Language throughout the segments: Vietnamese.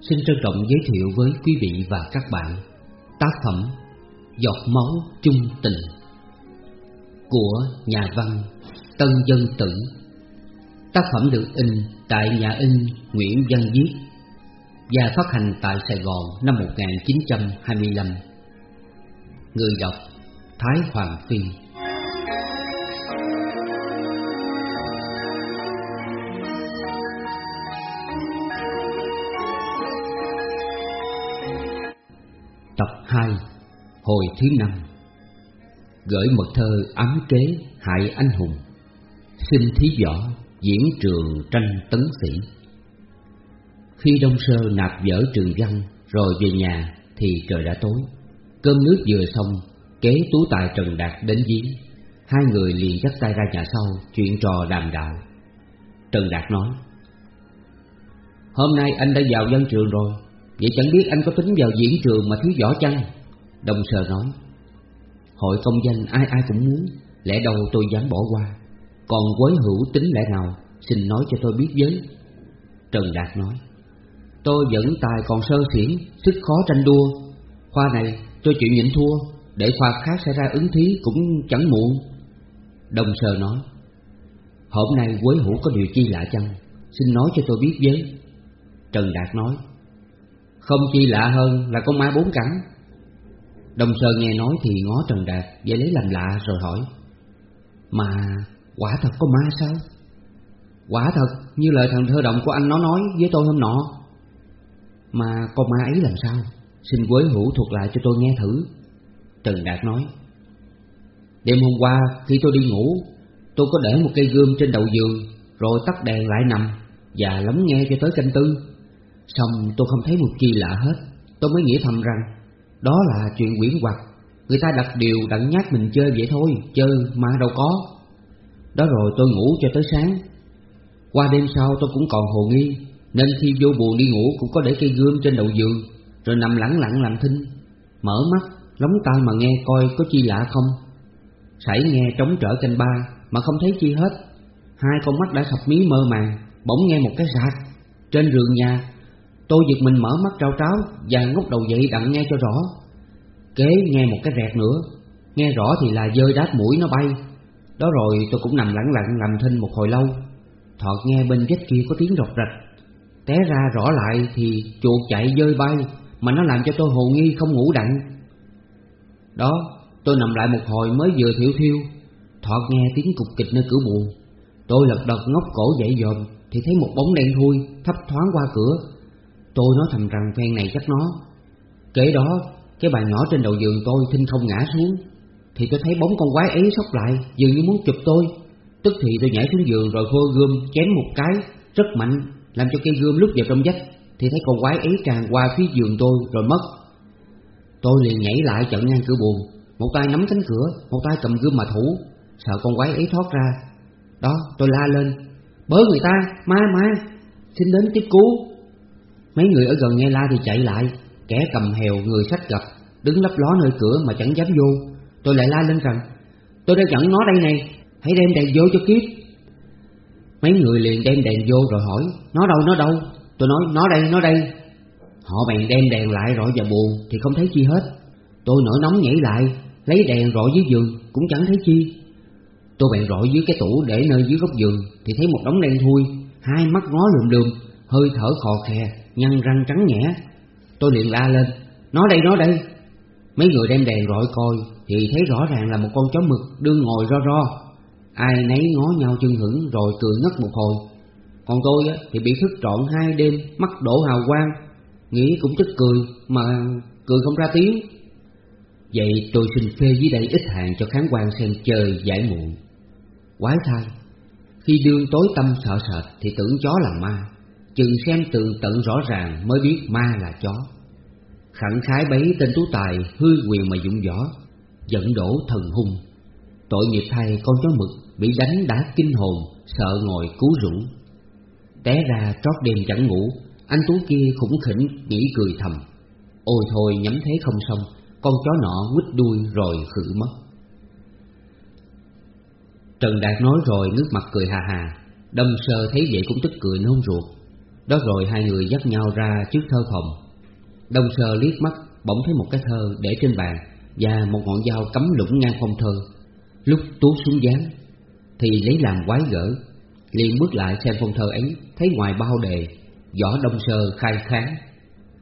Xin trân trọng giới thiệu với quý vị và các bạn Tác phẩm Giọt máu chung tình Của nhà văn Tân Dân Tử. Tác phẩm được in tại nhà in Nguyễn Văn Viết Và phát hành tại Sài Gòn năm 1925 Người đọc Thái Hoàng Phi. Tập 2 Hồi thứ năm. Gửi một thơ ám kế hại anh hùng. Xin thí võ diễn trường tranh tấn sĩ. Khi Đông Sơ nạp vở trường văn Rồi về nhà thì trời đã tối. Cơm nước vừa xong, Kế tú tài Trần Đạt đến giếng Hai người liền dắt tay ra nhà sau Chuyện trò đàm đạo. Trần Đạt nói, Hôm nay anh đã vào văn trường rồi. Vậy chẳng biết anh có tính vào diễn trường mà thiếu võ chăng? Đồng sờ nói. Hội công danh ai ai cũng muốn, Lẽ đâu tôi dám bỏ qua. Còn quấy hữu tính lẽ nào, Xin nói cho tôi biết với. Trần Đạt nói. Tôi vẫn tài còn sơ xiển Sức khó tranh đua. Khoa này, tôi chịu nhịn thua, Để khoa khác sẽ ra ứng thí cũng chẳng muộn. Đồng sờ nói. Hôm nay quấy hữu có điều chi lạ chăng? Xin nói cho tôi biết với. Trần Đạt nói không chi lạ hơn là con ma bốn cẳng. Đồng Sơn nghe nói thì ngó Trần Đạt và lấy làm lạ rồi hỏi, Mà quả thật có ma sao? Quả thật, như lời thằng thơ động của anh nó nói với tôi hôm nọ. Mà con ma ấy làm sao? Xin quế hữu thuật lại cho tôi nghe thử. Trần Đạt nói, Đêm hôm qua khi tôi đi ngủ, Tôi có để một cây gươm trên đầu giường, Rồi tắt đèn lại nằm Và lắng nghe cho tới canh tư. Xong tôi không thấy một chi lạ hết. Tôi mới nghĩ thầm rằng Đó là chuyện quyển hoặc Người ta đặt điều đặng nhát mình chơi vậy thôi Chơi mà đâu có. Đó rồi tôi ngủ cho tới sáng. Qua đêm sau tôi cũng còn hồ nghi Nên khi vô buồn đi ngủ Cũng có để cây gươm trên đầu giường Rồi nằm lẳng lặng làm thinh. Mở mắt, lóng tai mà nghe coi có chi lạ không. Sảy nghe trống trở canh ba Mà không thấy chi hết. Hai con mắt đã sập mí mơ màng Bỗng nghe một cái sạc Trên rường nhà. Tôi giật mình mở mắt trao tráo Và ngốc đầu dậy đặng nghe cho rõ. Kế nghe một cái rẹt nữa. Nghe rõ thì là dơi đát mũi nó bay. Đó rồi tôi cũng nằm lặng lặng làm thinh một hồi lâu. Thọt nghe bên vách kia có tiếng rọc rạch. Té ra rõ lại thì chuột chạy dơi bay, Mà nó làm cho tôi hồ nghi không ngủ đặng. Đó, tôi nằm lại một hồi mới vừa thiểu thiêu. Thọt nghe tiếng cục kịch nơi cửa buồn. Tôi lật đật ngóc cổ dậy dòm Thì thấy một bóng đen thui thấp thoáng qua cửa. Tôi nói thầm rằng phen này chắc nó. Kế đó, Cái bà nhỏ trên đầu giường tôi thinh không ngã xuống, Thì tôi thấy bóng con quái ấy sóc lại, Dường như muốn chụp tôi. Tức thì tôi nhảy xuống giường rồi khô gươm chém một cái, Rất mạnh, Làm cho cây gươm lúc vào trong vách, Thì thấy con quái ấy tràn qua phía giường tôi rồi mất. Tôi liền nhảy lại chặn ngang cửa buồn Một tay nắm cánh cửa, Một tay cầm gươm mà thủ, Sợ con quái ấy thoát ra. Đó, tôi la lên, Bớ người ta, ma ma, Xin đến tiếp cứu. Mấy người ở gần nghe la thì chạy lại, Kẻ cầm hèo người sách gặp, Đứng lấp ló nơi cửa mà chẳng dám vô. Tôi lại la lên rằng, Tôi đã dẫn nó đây này, Hãy đem đèn vô cho kiếp. Mấy người liền đem đèn vô rồi hỏi, Nó đâu nó đâu? Tôi nói, nó đây nó đây. Họ bèn đem đèn lại rọi vào buồn Thì không thấy chi hết. Tôi nổi nóng nhảy lại, Lấy đèn rọi dưới giường, cũng chẳng thấy chi. Tôi bèn rọi dưới cái tủ để nơi dưới góc giường Thì thấy một đống đen thui, Hai mắt ngó lườm lườm, Hơi thở khò khè nhăn răng trắng nhẽ. Tôi liền la lên Nó đây nó đây. Mấy người đem đèn rọi coi Thì thấy rõ ràng là một con chó mực đương ngồi ro ro. Ai nấy ngó nhau chân hững rồi cười ngất một hồi. Còn tôi á, thì bị thức trọn hai đêm Mắt đổ hào quang Nghĩ cũng tức cười Mà cười không ra tiếng. Vậy tôi xin phê dưới đây ít hàng cho khán quan xem chơi giải muộn. Quái thai Khi đương tối tâm sợ sệt Thì tưởng chó là ma. Chừng xem tường tận rõ ràng mới biết ma là chó. Khẳng khái bấy tên tú tài hư quyền mà dụng võ, Dẫn đổ thần hung. Tội nghiệp thay con chó mực Bị đánh đã kinh hồn, Sợ ngồi cứu rũ. Té ra trót đêm chẳng ngủ, Anh Tú kia khủng khỉnh nghĩ cười thầm. Ôi thôi nhắm thế không xong, Con chó nọ quýt đuôi rồi khử mất. Trần Đạt nói rồi nước mặt cười hà hà, Đâm sơ thấy vậy cũng tức cười nôn ruột. Đó rồi hai người dắt nhau ra trước thơ phòng. Đông sơ liếc mắt, bỗng thấy một cái thơ để trên bàn Và một ngọn dao cắm lũng ngang phong thơ. Lúc tuốt xuống dáng, Thì lấy làm quái gở, liền bước lại xem phong thơ ấy, Thấy ngoài bao đề, Võ đông sơ khai kháng.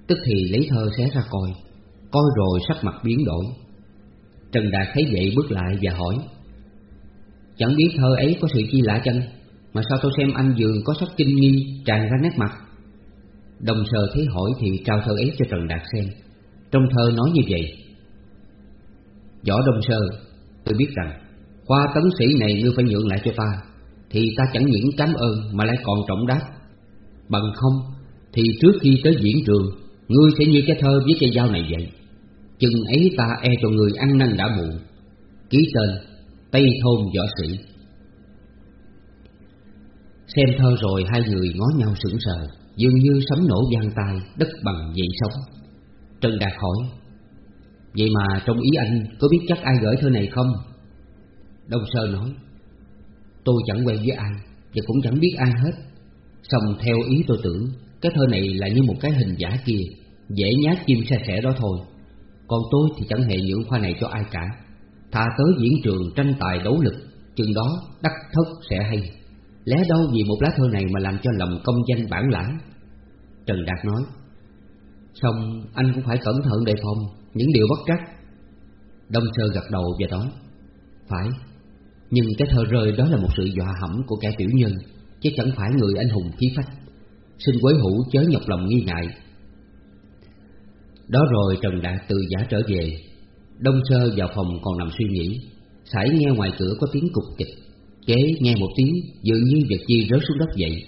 Tức thì lấy thơ xé ra coi Coi rồi sắc mặt biến đổi. Trần Đạt thấy vậy bước lại và hỏi, Chẳng biết thơ ấy có sự chi lạ chăng? Mà sao tôi xem anh dường có sắc kinh nghi tràn ra nét mặt? Đồng sờ thấy hỏi thì trao thơ ấy cho Trần Đạt xem. Trong thơ nói như vậy. Võ Đông Sơ Tôi biết rằng Khoa tấn sĩ này ngươi phải nhượng lại cho ta, Thì ta chẳng những cảm ơn mà lại còn trọng đáp. Bằng không, Thì trước khi tới diễn trường, Ngươi sẽ như cái thơ với cây dao này vậy. Chừng ấy ta e cho người ăn năn đã muộn. Ký tên, Tây Thôn Võ Sĩ. Xem thơ rồi hai người ngó nhau sững sờ, Dường như sấm nổ vang tai, Đất bằng dậy sóng Trần Đạt hỏi, Vậy mà trong ý anh có biết chắc ai gửi thơ này không? Đông Sơ nói, Tôi chẳng quen với ai Và cũng chẳng biết ai hết. Xong theo ý tôi tưởng, Cái thơ này là như một cái hình giả kia, Dễ nhát chim xe sẻ đó thôi. Còn tôi thì chẳng hề nhượng khoa này cho ai cả. Thà tới diễn trường tranh tài đấu lực, Chừng đó đắc thất sẽ hay. Lẽ đâu vì một lá thơ này mà làm cho lòng công danh bản lãng? Trần Đạt nói, Xong, anh cũng phải cẩn thận đề phòng Những điều bất trắc. Đông Sơ gật đầu và nói, Phải, Nhưng cái thơ rơi đó là một sự dọa hẫm của kẻ tiểu nhân, Chứ chẳng phải người anh hùng khí phách. Xin quấy hữu chớ nhọc lòng nghi ngại. Đó rồi Trần Đạt từ giả trở về. Đông Sơ vào phòng còn nằm suy nghĩ, Sải nghe ngoài cửa có tiếng cục kịch. Kế nghe một tiếng dường như vật chi rớt xuống đất vậy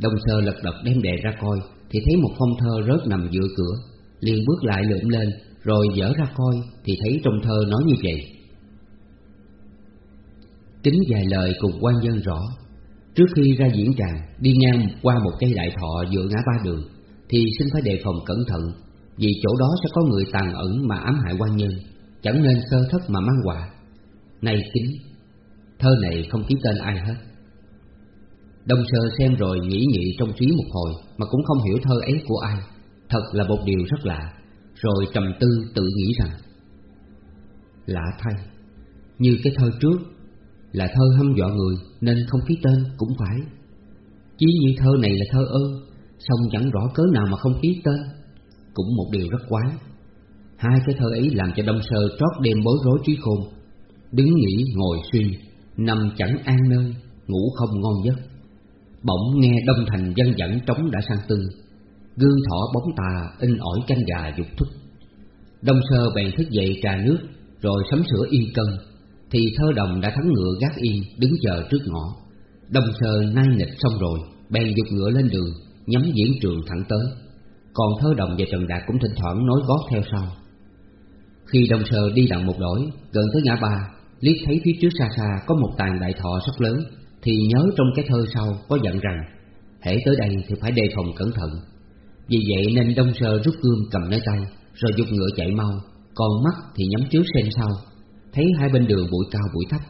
Đông Sơ lật đật đem đè ra coi, Thì thấy một phong thơ rớt nằm giữa cửa. Liền bước lại lượm lên, Rồi dở ra coi, Thì thấy trong thơ nói như vậy. Kính vài lời cùng quan nhân rõ. Trước khi ra diễn tràng Đi ngang qua một cây đại thọ giữa ngã ba đường, Thì xin phải đề phòng cẩn thận, Vì chỗ đó sẽ có người tàn ẩn mà ám hại quan nhân, Chẳng nên sơ thất mà mang họa. Này kính Thơ này không ký tên ai hết. Đông sơ xem rồi nghĩ nghĩ trong trí một hồi, Mà cũng không hiểu thơ ấy của ai. Thật là một điều rất lạ, Rồi trầm tư tự nghĩ rằng, Lạ thay, Như cái thơ trước, Là thơ hâm dọa người Nên không ký tên cũng phải. Chí như thơ này là thơ ơ Xong chẳng rõ cớ nào mà không ký tên, Cũng một điều rất quái. Hai cái thơ ấy làm cho Đông Sơ trót đêm bối rối trí khôn, Đứng nghĩ ngồi suy Nằm chẳng an nơi, Ngủ không ngon giấc. Bỗng nghe đông thành dân dẫn trống đã sang tư. Gương thỏ bóng tà in ỏi canh gà dục thúc Đông sơ bèn thức dậy trà nước, Rồi sắm sửa yên cân. Thì thơ đồng đã thắng ngựa gác yên, Đứng chờ trước ngõ. Đông sơ nai nịch xong rồi, Bèn dục ngựa lên đường, Nhắm diễn trường thẳng tới. Còn thơ đồng và Trần Đạt cũng thỉnh thoảng nối gót theo sau. Khi Đông sơ đi đặng một đổi, Gần tới ngã ba liếc thấy phía trước xa xa có một tàn đại thọ rất lớn, Thì nhớ trong cái thơ sau có dặn rằng, hễ tới đây thì phải đề phòng cẩn thận. Vì vậy nên đông sơ rút gươm cầm nơi tay, Rồi dục ngựa chạy mau, Còn mắt thì nhắm trước xem sau Thấy hai bên đường bụi cao bụi thấp,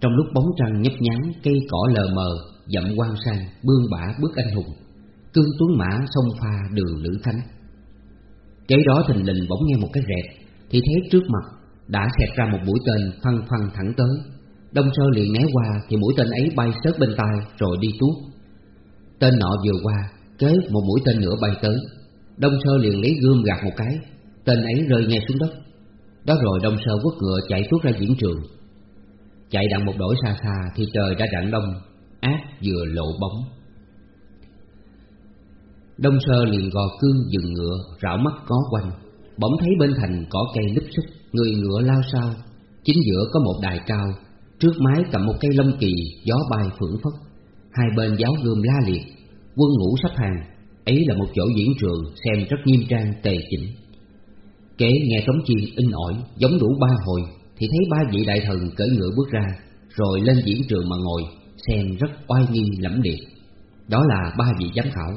Trong lúc bóng trăng nhấp nhán Cây cỏ lờ mờ, Dậm quan sang, Bương bả bước anh hùng. Cương tuấn mã sông pha đường lữ thánh. Kế đó thình lình bỗng nghe một cái rẹt, Thì thấy trước mặt đã xẹt ra một mũi tên phăng phăng thẳng tới. Đông Sơ liền né qua Thì mũi tên ấy bay sớt bên tai Rồi đi tuốt Tên nọ vừa qua, Kế một mũi tên nữa bay tới. Đông Sơ liền lấy gươm gạt một cái, Tên ấy rơi ngay xuống đất. Đó rồi Đông Sơ quất ngựa chạy tuốt ra diễn trường. Chạy đặng một đổi xa xa Thì trời đã rạng đông, Ác vừa lộ bóng. Đông Sơ liền gò cương dừng ngựa, Rảo mắt có quanh. Bỗng thấy bên thành cỏ cây lấp xúc Người ngựa lao sao Chính giữa có một đài cao, Trước mái cầm một cây lông kỳ, Gió bay phưởng phất. Hai bên giáo gươm la liệt, Quân ngũ sắp hàng. Ấy là một chỗ diễn trường Xem rất nghiêm trang, tề chỉnh. Kế nghe trống chiên in ỏi, Giống đủ ba hồi, Thì thấy ba vị đại thần cởi ngựa bước ra, Rồi lên diễn trường mà ngồi, Xem rất oai nghi lẫm liệt. Đó là ba vị giám khảo.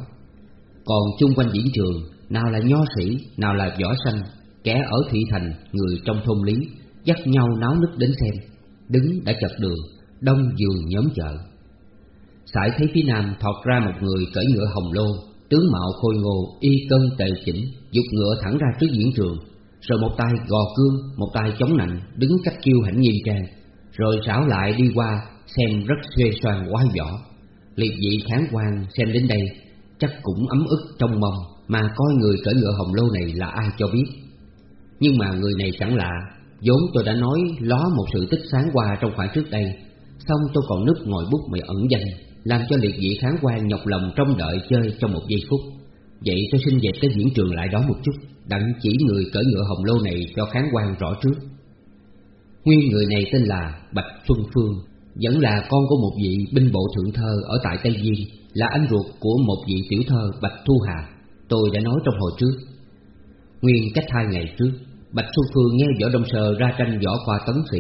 Còn chung quanh diễn trường nào là nho sĩ, nào là võ sanh Kẻ ở thị thành, người trong thôn lý Dắt nhau náo nức đến xem. Đứng đã chật đường, đông giường nhóm chợ. Sải thấy phía nam thọt ra một người cởi ngựa hồng lô Tướng mạo khôi ngô, y cân tề chỉnh Dục ngựa thẳng ra trước diễn trường. Rồi một tay gò cương, một tay chống nạnh Đứng cách kiêu hãnh nghiêm trang. Rồi xảo lại đi qua Xem rất xuê xoan quá võ. Liệt dị kháng quan xem đến đây Chắc cũng ấm ức trong mong. Mà coi người cởi ngựa hồng lô này là ai cho biết. Nhưng mà người này chẳng lạ, vốn tôi đã nói ló một sự tích sáng qua trong khoảng trước đây, Xong tôi còn núp ngồi bút mày ẩn danh, Làm cho liệt vị kháng quan nhọc lòng trong đợi chơi trong một giây phút. Vậy tôi xin dẹp tới diễn trường lại đó một chút, Đặng chỉ người cởi ngựa hồng lô này cho kháng quan rõ trước. Nguyên người này tên là Bạch Xuân Phương, Vẫn là con của một vị binh bộ thượng thơ ở tại Tây Duyên Là anh ruột của một vị tiểu thơ Bạch Thu Hà. Tôi đã nói trong hồi trước. Nguyên cách hai ngày trước, Bạch Xuân Phương nghe Võ Đông Sơ ra tranh võ khoa tấn sĩ,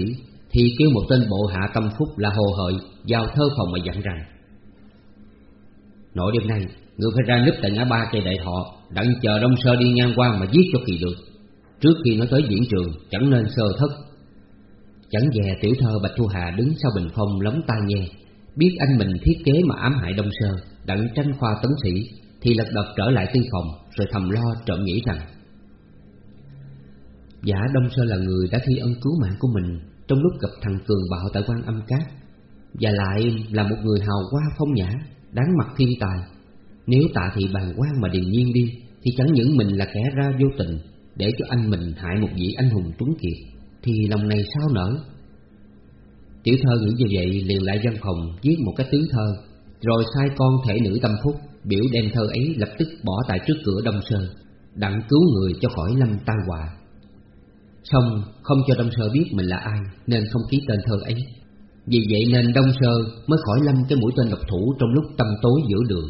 Thì kêu một tên bộ hạ tâm phúc là Hồ Hợi Vào thơ phòng mà dặn rằng Nội đêm nay Người phải ra núp tại ngã ba cây đại thọ Đặng chờ Đông Sơ đi ngang qua mà giết cho kỳ được. Trước khi nó tới diễn trường, Chẳng nên sơ thất. Chẳng dè tiểu thơ Bạch Thu Hà đứng sau bình phong lấm tai nghe, Biết anh mình thiết kế mà ám hại Đông Sơ Đặng tranh khoa tấn sĩ. Thì lật đật trở lại tư phòng, Rồi thầm lo trộm nghĩ rằng, Giả Đông Sơ là người đã thi ân cứu mạng của mình, Trong lúc gặp thằng Cường bạo tại quan âm cát, Và lại là một người hào hoa phong nhã, Đáng mặt thiên tài. Nếu tạ thị bàn quan mà điềm nhiên đi, Thì chẳng những mình là kẻ ra vô tình, Để cho anh mình hại một vị anh hùng tuấn kiệt, Thì lòng này sao nở? Tiểu thơ nghĩ như vậy liền lại văn phòng Viết một cái tứ thơ, Rồi sai con thể nữ tâm phúc. Biểu đem thơ ấy lập tức bỏ tại trước cửa Đông Sơn, Đặng cứu người cho khỏi lâm tai họa. Xong, không cho Đông Sơ biết mình là ai, Nên không ký tên thơ ấy. Vì vậy nên Đông Sơ mới khỏi lâm cái mũi tên độc thủ Trong lúc tâm tối giữa đường.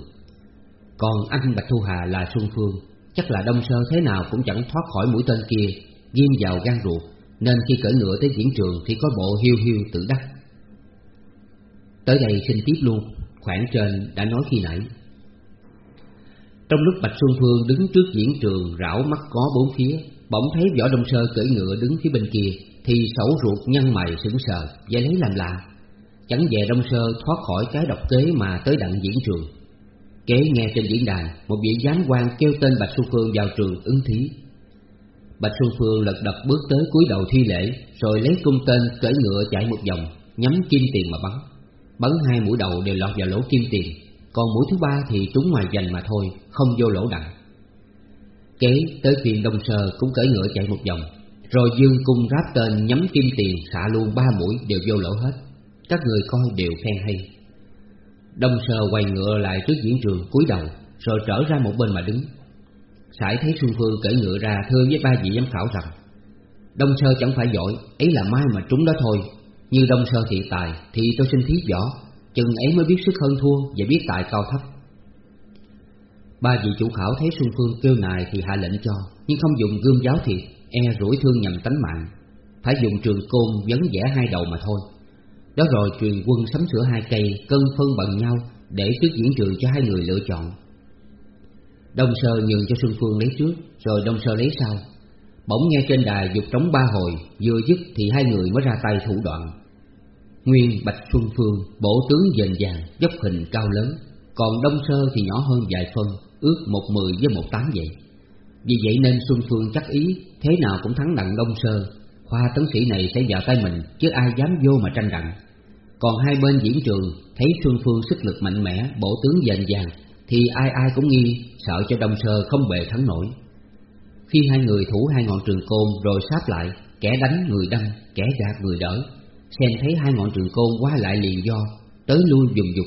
Còn anh Bạch Thu Hà là Xuân Phương, Chắc là Đông Sơ thế nào cũng chẳng thoát khỏi mũi tên kia, Ghim vào gan ruột, Nên khi cởi ngựa tới diễn trường Thì có bộ hiu hiu tự đắc. Tới đây xin tiếp luôn Khoảng trên đã nói khi nãy. Trong lúc Bạch Xuân Phương đứng trước diễn trường, Rảo mắt có bốn phía, Bỗng thấy Võ Đông Sơ cưỡi ngựa đứng phía bên kia, Thì sẩu ruột nhăn mày sững sờ Và lấy làm lạ. Chẳng về Đông Sơ thoát khỏi cái độc kế mà tới đặng diễn trường. Kế nghe trên diễn đàn, Một vị giám quan kêu tên Bạch Xuân Phương vào trường ứng thí. Bạch Xuân Phương lật đật bước tới cúi đầu thi lễ, Rồi lấy cung tên cưỡi ngựa chạy một vòng, Nhắm kim tiền mà bắn. Bắn hai mũi đầu đều lọt vào lỗ kim tiền. Còn mũi thứ ba thì trúng ngoài dành mà thôi Không vô lỗ đặng. Kế tới phiên Đông Sơ cũng cởi ngựa chạy một vòng Rồi dương cung ráp tên nhắm kim tiền xạ luôn ba mũi đều vô lỗ hết. Các người coi đều khen hay. Đông Sơ quay ngựa lại trước diễn trường cúi đầu Rồi trở ra một bên mà đứng. Sải thấy Xuân Phương cởi ngựa ra thưa với ba vị giám khảo rằng Đông Sơ chẳng phải giỏi, ấy là mai mà trúng đó thôi. Như Đông Sơ thị tài thì tôi xin thí võ Chừng ấy mới biết sức hơn thua và biết tài cao thấp. Ba vị chủ khảo thấy Xuân Phương kêu nài thì hạ lệnh cho, Nhưng không dùng gươm giáo thiệt E rủi thương nhằm tánh mạng. Phải dùng trường côn vấn vẽ hai đầu mà thôi. Đó rồi truyền quân sắm sửa hai cây, Cân phân bằng nhau Để trước diễn trường cho hai người lựa chọn. Đông Sơ nhường cho Xuân Phương lấy trước, Rồi Đông Sơ lấy sau. Bỗng nghe trên đài dục trống ba hồi, Vừa dứt thì hai người mới ra tay thủ đoạn. Nguyên Bạch Xuân Phương Bộ tướng dền dàng Dốc hình cao lớn Còn Đông Sơ thì nhỏ hơn vài phân ước một mười với một tám vậy. Vì vậy nên Xuân Phương chắc ý thế nào cũng thắng đặng Đông Sơ, khoa tấn sĩ này sẽ vào tay mình chứ ai dám vô mà tranh đặng. Còn hai bên diễn trường thấy Xuân Phương sức lực mạnh mẽ, bộ tướng dền dàng thì ai ai cũng nghi sợ cho Đông Sơ không bề thắng nổi. Khi hai người thủ hai ngọn trường côn rồi sáp lại, kẻ đánh người đâm, kẻ gạt người đỡ, xem thấy hai ngọn trường côn qua lại liền do, tới lui dùng dục,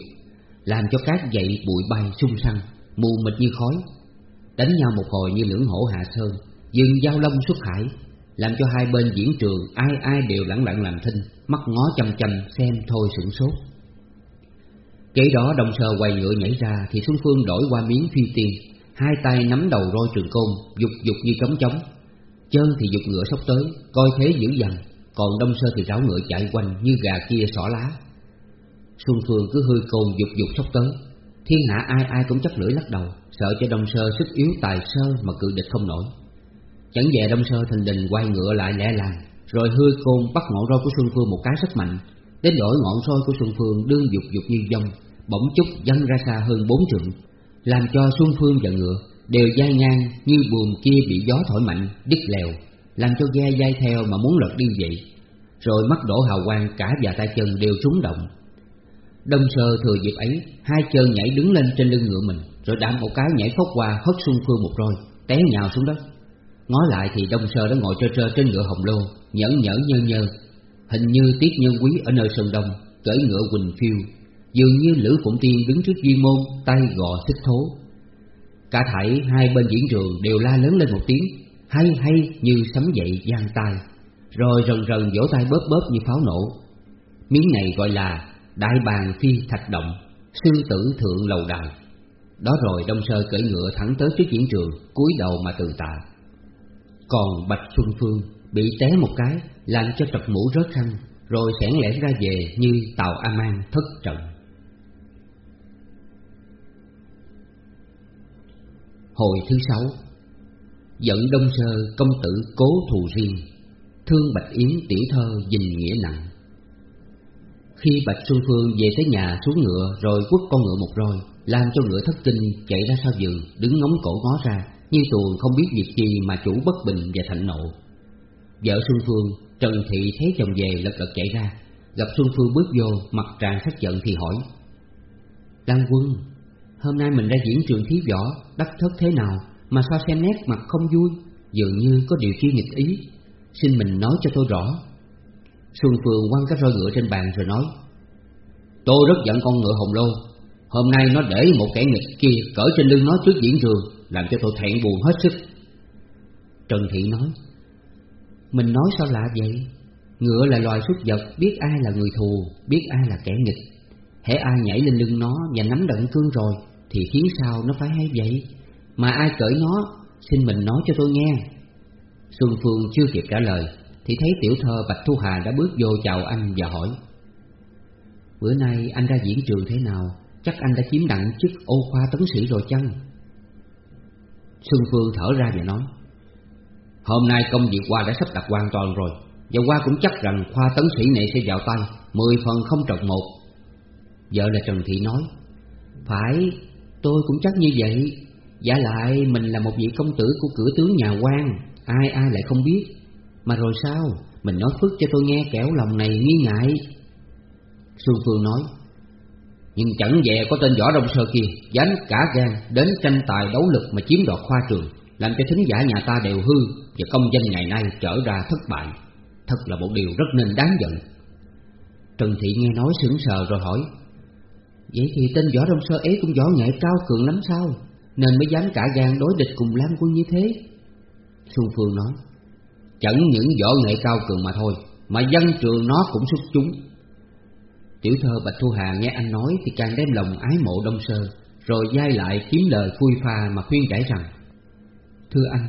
làm cho cát dậy bụi bay sung săn mù mịt như khói. Đánh nhau một hồi như lưỡng hổ hạ sơn Dừng giao long xuất hải Làm cho hai bên diễn trường Ai ai đều lẳng lặng làm thinh Mắt ngó chăm chăm xem thôi sửng sốt. Kế đó đồng sờ quay ngựa nhảy ra Thì Xuân Phương đổi qua miếng phi tiên Hai tay nắm đầu roi trường côn Dục dục như trống trống. Chân thì dục ngựa sốc tới Coi thế dữ dằn. Còn đông sơ thì ráo ngựa chạy quanh Như gà kia xỏ lá. Xuân Phương cứ hơi côn dục dục sốc tới. Thiên hạ ai ai cũng chấp lưỡi lắc đầu Sợ cho Đông Sơ sức yếu tài sơ mà cự địch không nổi. Chẳng về Đông Sơ thình đình quay ngựa lại lẻ làng Rồi hơi côn bắt ngọn roi của Xuân Phương một cái rất mạnh Đến đổi ngọn roi của Xuân Phương đương dục dục như dông Bỗng chốc văng ra xa hơn bốn trượng Làm cho Xuân Phương và ngựa đều dai ngang như buồm kia bị gió thổi mạnh, đứt lèo, làm cho ghe dai theo mà muốn lật đi vậy. Rồi mắt đổ hào quang cả và tay chân đều rúng động. Đông Sơ thừa dịp ấy, hai chân nhảy đứng lên trên lưng ngựa mình, rồi đạp một cái nhảy phốc qua hất xung Phương một roi, té nhào xuống đất. Ngó lại thì Đông Sơ đã ngồi trơ trơ trên ngựa hồng lô, nhẫn nhở nhơ nhơ, hình như tiết nhân quý ở nơi sơn đông, cởi ngựa quỳnh phiêu, dường như Lữ Phụng Tiên đứng trước duy môn, tay gò xích thố. Cả thảy hai bên diễn trường đều la lớn lên một tiếng, hay hay như sấm dậy giang tai, rồi rần rần vỗ tay bóp bóp như pháo nổ. Miếng này gọi là đại bàng phi thạch động, sư tử thượng lầu đài. Đó rồi Đông Sơ cởi ngựa thẳng tới trước diễn trường, cúi đầu mà từ tạ. Còn Bạch Xuân Phương bị té một cái, làm cho trật mũ rớt khăn, rồi sẻn lẻn ra về như tàu A Man thất trận. Hồi thứ sáu Dẫn Đông Sơ công tử cố thù riêng, Thương Bạch Yến tiểu thơ dình nghĩa nặng. Khi Bạch Xuân Phương về tới nhà xuống ngựa rồi quất con ngựa một roi, Làm cho ngựa thất kinh chạy ra sau giường, Đứng ngóng cổ ngó ra, Như tuồng không biết việc gì mà chủ bất bình và thạnh nộ. Vợ Xuân Phương, Trần Thị thấy chồng về lật lật chạy ra, Gặp Xuân Phương bước vô, mặt tràn sắc giận thì hỏi, Lan Quân, Hôm nay mình ra diễn trường thí võ, Đắc thất thế nào? Mà sao xem nét mặt không vui? Dường như có điều chi nghịch ý. Xin mình nói cho tôi rõ. Xuân Phương quăng cái roi ngựa trên bàn rồi nói, Tôi rất giận con ngựa hồng lô. Hôm nay nó để một kẻ nghịch kia Cởi trên lưng nó trước diễn trường, Làm cho tôi thẹn buồn hết sức. Trần Thị nói, Mình nói sao lạ vậy? Ngựa là loài xuất vật, Biết ai là người thù, Biết ai là kẻ nghịch. Hễ ai nhảy lên lưng nó và nắm đận cương rồi, Thì khiến sao nó phải hay vậy? Mà ai cởi nó Xin mình nói cho tôi nghe. Xuân Phương chưa kịp trả lời Thì thấy tiểu thơ Bạch Thu Hà đã bước vô chào anh và hỏi Bữa nay anh ra diễn trường thế nào? Chắc anh đã chiếm đặng chức ô khoa tấn sĩ rồi chăng? Xuân Phương thở ra và nói Hôm nay công việc qua đã sắp đặt hoàn toàn rồi Và qua cũng chắc rằng khoa tấn sĩ này sẽ vào tay Mười phần không trật một. Vợ là Trần Thị nói Phải, tôi cũng chắc như vậy. Giả lại, mình là một vị công tử của cửa tướng nhà quan Ai ai lại không biết. Mà rồi sao? Mình nói phức cho tôi nghe kẻo lòng này nghi ngại. Xuân Phương nói, Nhưng chẳng về có tên võ đông sơ kia, Dám cả gan đến tranh tài đấu lực mà chiếm đoạt khoa trường, Làm cho thính giả nhà ta đều hư Và công danh ngày nay trở ra thất bại. Thật là một điều rất nên đáng giận. Trần Thị nghe nói sững sờ rồi hỏi, Vậy thì tên võ đông sơ ấy cũng võ nghệ cao cường lắm sao? Nên mới dám cả gan đối địch cùng Lan quân như thế. Xuân Phương nói, Chẳng những võ nghệ cao cường mà thôi, Mà dân trường nó cũng xuất chúng. Tiểu thơ Bạch Thu Hà nghe anh nói Thì càng đem lòng ái mộ đông sơ, Rồi dai lại kiếm lời khui pha mà khuyên giải rằng, Thưa anh,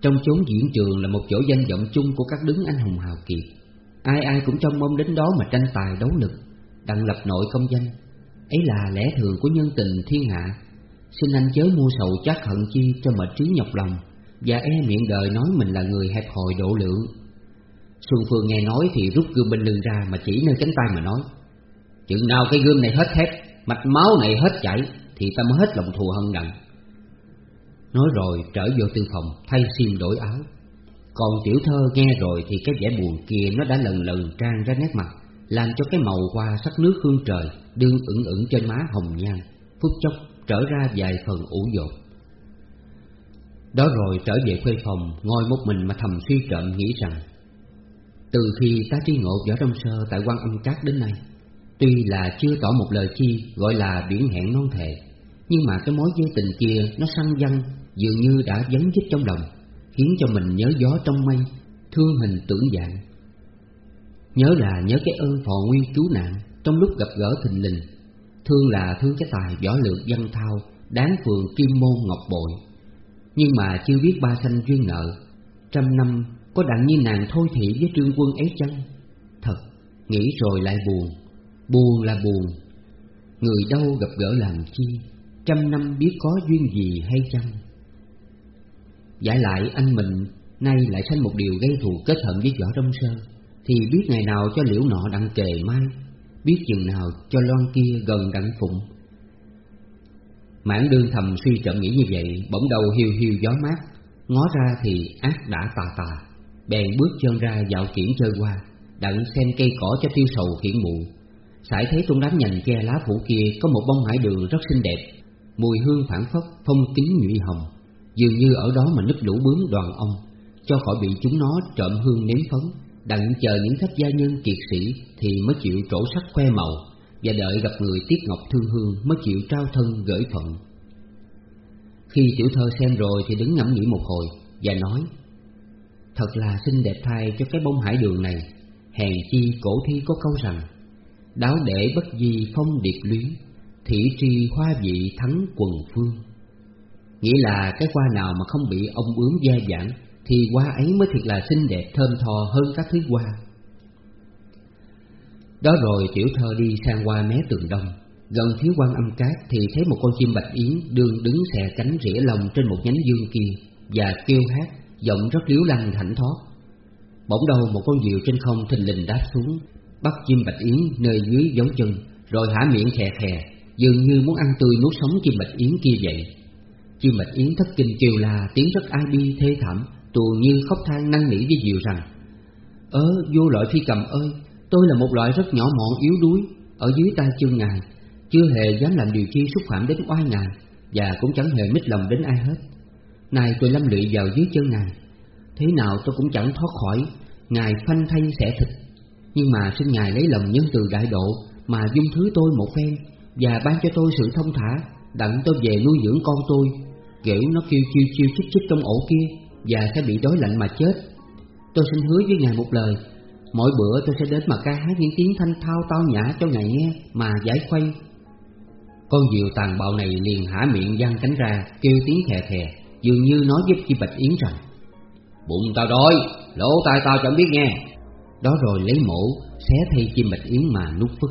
Trong chốn diễn trường là một chỗ danh vọng chung của các đứng anh hùng hào kiệt. Ai ai cũng trông mong đến đó mà tranh tài đấu lực, Đặng lập nội công danh. Ấy là lẽ thường của nhân tình thiên hạ. Xin anh chớ mua sầu chắc hận chi cho mệt trí nhọc lòng Và e miệng đời nói mình là người hẹp hòi độ lượng. Xuân Phương nghe nói thì rút gươm bên lưng ra mà chỉ nơi cánh tay mà nói Chừng nào cái gươm này hết thép, mạch máu này hết chảy Thì ta mới hết lòng thù hận nặng. Nói rồi trở vô tư phòng thay xiêm đổi áo. Còn tiểu thơ nghe rồi thì cái vẻ buồn kia nó đã lần lần trang ra nét mặt Làm cho cái màu hoa sắc nước hương trời đương ửng ửng trên má hồng nhan, phút chốc trở ra vài phần ủ dột. Đó rồi trở về khuê phòng, ngồi một mình mà thầm suy trộm nghĩ rằng Từ khi ta tri ngộ võ đông sơ tại quan âm cát đến nay Tuy là chưa tỏ một lời chi gọi là biển hẹn non thề Nhưng mà cái mối dây tình kia nó săn văng Dường như đã dấn dứt trong lòng Khiến cho mình nhớ gió trong mây Thương hình tưởng dạng Nhớ là nhớ cái ơn phò nguyên cứu nạn trong lúc gặp gỡ thình lình Thương là thương cái tài võ lược văn thao Đáng phường kim môn ngọc bội. Nhưng mà chưa biết ba sanh duyên nợ. Trăm năm có đặng như nàng thôi thị với trương quân ấy chăng? Thật, nghĩ rồi lại buồn. Buồn là buồn. Người đâu gặp gỡ làm chi? Trăm năm biết có duyên gì hay chăng? Giải lại anh mình Nay lại sanh một điều gây thù kết hận với võ đông sơn Thì biết ngày nào cho liễu nọ đặng kề mai. Biết chừng nào cho loan kia gần đặng phụng. Mãn đương thầm suy chậm nghĩ như vậy Bỗng đầu hiu hiu gió mát Ngó ra thì ác đã tà tà Bèn bước chân ra dạo kiển chơi qua Đặng xem cây cỏ cho tiêu sầu hiển mụ. Sải thấy trong đám nhành che lá phủ kia Có một bông hải đường rất xinh đẹp Mùi hương phản phất phong kính nhụy hồng Dường như ở đó mà núp lũ bướm đoàn ong, Cho khỏi bị chúng nó trộm hương nếm phấn. Đặng chờ những khách gia nhân kiệt sĩ Thì mới chịu trổ sắc khoe màu Và đợi gặp người tiết ngọc thương hương Mới chịu trao thân gửi phận Khi tiểu thơ xem rồi Thì đứng ngẫm nghĩ một hồi Và nói, Thật là xinh đẹp thay cho cái bông hải đường này. Hèn chi cổ thi có câu rằng, Đáo để bất di phong điệp luyến Thị tri hoa vị thắng quần phương. Nghĩa là cái hoa nào mà không bị ông bướm gia giảng thì hoa ấy mới thiệt là xinh đẹp thơm tho hơn các thứ hoa. Đó rồi tiểu thơ đi sang qua mé tường đông. Gần thiếu quan âm cát thì thấy một con chim bạch yến Đương đứng xè cánh rỉa lông trên một nhánh dương kia Và kêu hát, giọng rất liếu lanh thảnh thót. Bỗng đầu một con diều trên không thình lình đáp xuống Bắt chim bạch yến nơi dưới dấu chân Rồi há miệng khè khè Dường như muốn ăn tươi nuốt sống chim bạch yến kia vậy. Chim bạch yến thất kinh kêu là tiếng rất ai bi thê thảm tù như khóc than năn nỉ với diều rằng, Ơ, vô loại phi cầm ơi, Tôi là một loại rất nhỏ mọn yếu đuối, Ở dưới tay chân ngài, Chưa hề dám làm điều chi xúc phạm đến oai ngài Và cũng chẳng hề mít lòng đến ai hết. Này tôi lâm lụy vào dưới chân ngài, Thế nào tôi cũng chẳng thoát khỏi, Ngài phanh thanh xẻ thịt. Nhưng mà xin Ngài lấy lòng nhân từ đại độ Mà dung thứ tôi một phen Và ban cho tôi sự thông thả, Đặng tôi về nuôi dưỡng con tôi. Kiểu nó kêu chiêu chiêu chích chích trong ổ kia. Và sẽ bị đói lạnh mà chết. Tôi xin hứa với Ngài một lời Mỗi bữa tôi sẽ đến mà ca hát những tiếng thanh thao tao nhã cho Ngài nghe Mà giải khuây. Con diều tàn bạo này liền hả miệng giăng cánh ra Kêu tiếng khè khè Dường như nói với chi Bạch Yến rằng Bụng tao đói, lỗ tai tao chẳng biết nghe. Đó rồi lấy mổ, xé thay chim bạch yến mà nút phức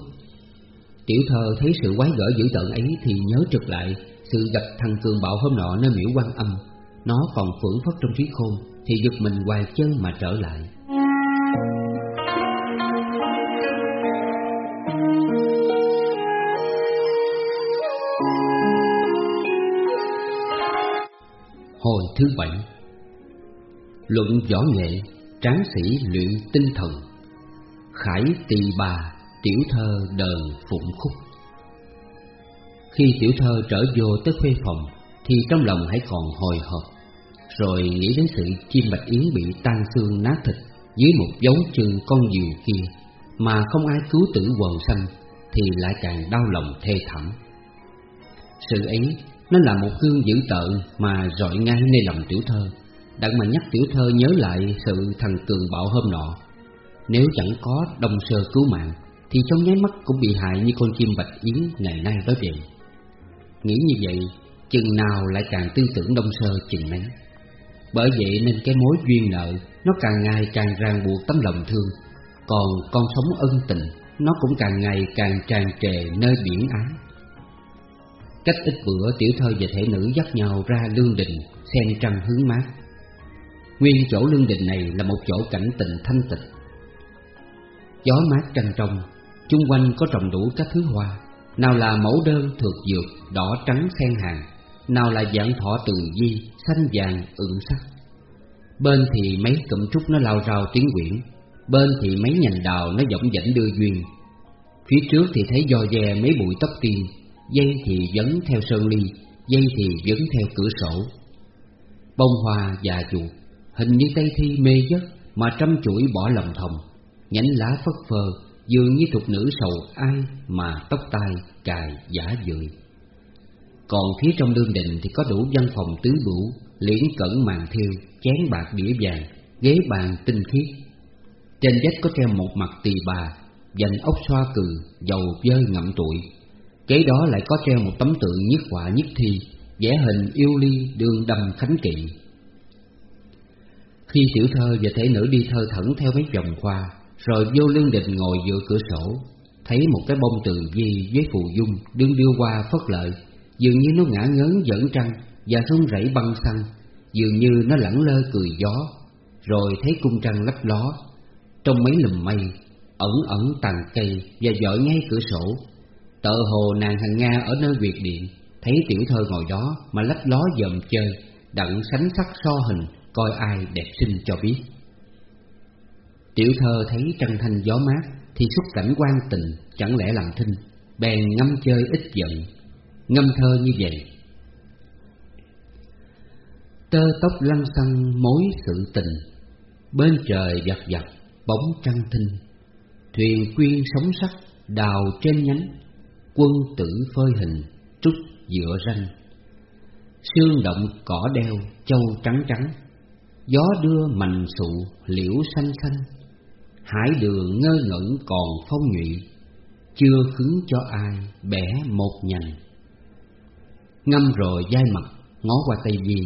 Tiểu thơ thấy sự quái gở dữ tợn ấy thì nhớ trực lại Sự gặp thằng cường bạo hôm nọ nơi miễu quan âm. Nó còn phưởng phất trong trí khôn Thì giật mình hoài chân mà trở lại. Hồi thứ bảy Luận võ nghệ, tráng sĩ luyện tinh thần Khải tỳ bà, tiểu thơ đờn phụng khúc. Khi tiểu thơ trở vô tới khuê phòng Thì trong lòng hãy còn hồi hộp. Rồi nghĩ đến sự chim bạch yến bị tan xương nát thịt Dưới một dấu chân con diều kia Mà không ai cứu tử quần sanh Thì lại càng đau lòng thê thảm. Sự ấy nó là một gương dữ tợn mà rọi ngay nơi lòng tiểu thơ Đặng mà nhắc tiểu thơ nhớ lại sự thằng cường bạo hôm nọ. Nếu chẳng có đông sơ cứu mạng Thì trong nháy mắt cũng bị hại như con chim bạch yến ngày nay đó vậy Nghĩ như vậy, chừng nào lại càng tư tưởng đông sơ chừng nấy. Bởi vậy nên cái mối duyên nợ, Nó càng ngày càng ràng buộc tấm lòng thương. Còn con sống ân tình, Nó cũng càng ngày càng tràn trề nơi biển ái. Cách ít bữa, tiểu thơ và thể nữ dắt nhau ra lương đình, Xem trăng hướng mát. Nguyên chỗ lương đình này là một chỗ cảnh tình thanh tịch Gió mát trăng trong, Chung quanh có trồng đủ các thứ hoa. Nào là mẫu đơn, thược dược, Đỏ trắng xen hàng. Nào là dạng thọ tường di Xanh vàng, ửng sắc. Bên thì mấy cụm trúc nó lao rào tiếng quyển, Bên thì mấy nhành đào nó dõng dãnh đưa duyên. Phía trước thì thấy do dè mấy bụi tóc tiên, Dây thì vấn theo sơn ly, Dây thì vấn theo cửa sổ. Bông hoa già chuột, Hình như Tây Thi mê giấc Mà trăm chuỗi bỏ lòng thòng. Nhánh lá phất phơ, Dường như thục nữ sầu ai Mà tóc tai cài giả dưỡi. Còn phía trong lương đình Thì có đủ văn phòng tứ bửu Liễn cẩn màn thiêu, Chén bạc đĩa vàng, Ghế bàn tinh khiết. Trên vách có treo một mặt tỳ bà, Dành ốc xoa cừ, Dầu dơi ngậm tuổi Kế đó lại có treo một tấm tượng nhất họa nhất thi, vẽ hình yêu ly đường đầm khánh kỵ. Khi tiểu thơ và thể nữ đi thơ thẩn theo mấy vòng qua Rồi vô lương đình ngồi giữa cửa sổ, Thấy một cái bông tường di với phù dung, Đương đưa qua phất lợi. Dường như nó ngã ngớn dẫn trăng Và run rẩy băng xăng. Dường như nó lẳng lơ cười gió. Rồi thấy cung trăng lấp ló. Trong mấy lùm mây, Ẩn ẩn tàn cây Và dọi ngay cửa sổ. Tợ hồ nàng hàng Nga ở nơi Việt Điện, Thấy tiểu thơ ngồi đó mà lấp ló dòm chơi, Đặng sánh sắc so hình, Coi ai đẹp xinh cho biết. Tiểu thơ thấy trăng thanh gió mát Thì xúc cảnh quan tình Chẳng lẽ làm thinh, Bèn ngâm chơi ít giận. Ngâm thơ như vậy. Tơ tóc lăng xăng mối sự tình, Bên trời giặt giặt bóng trăng thinh. Thuyền quyên sóng sắc đào trên nhánh, Quân tử phơi hình trúc dựa ranh. Sương động cỏ đeo châu trắng trắng, Gió đưa mành sụ liễu xanh xanh. Hải đường ngơ ngẩn còn phong nhụy, Chưa khứng cho ai bẻ một nhành. Ngâm rồi dai mặt ngó qua tay vi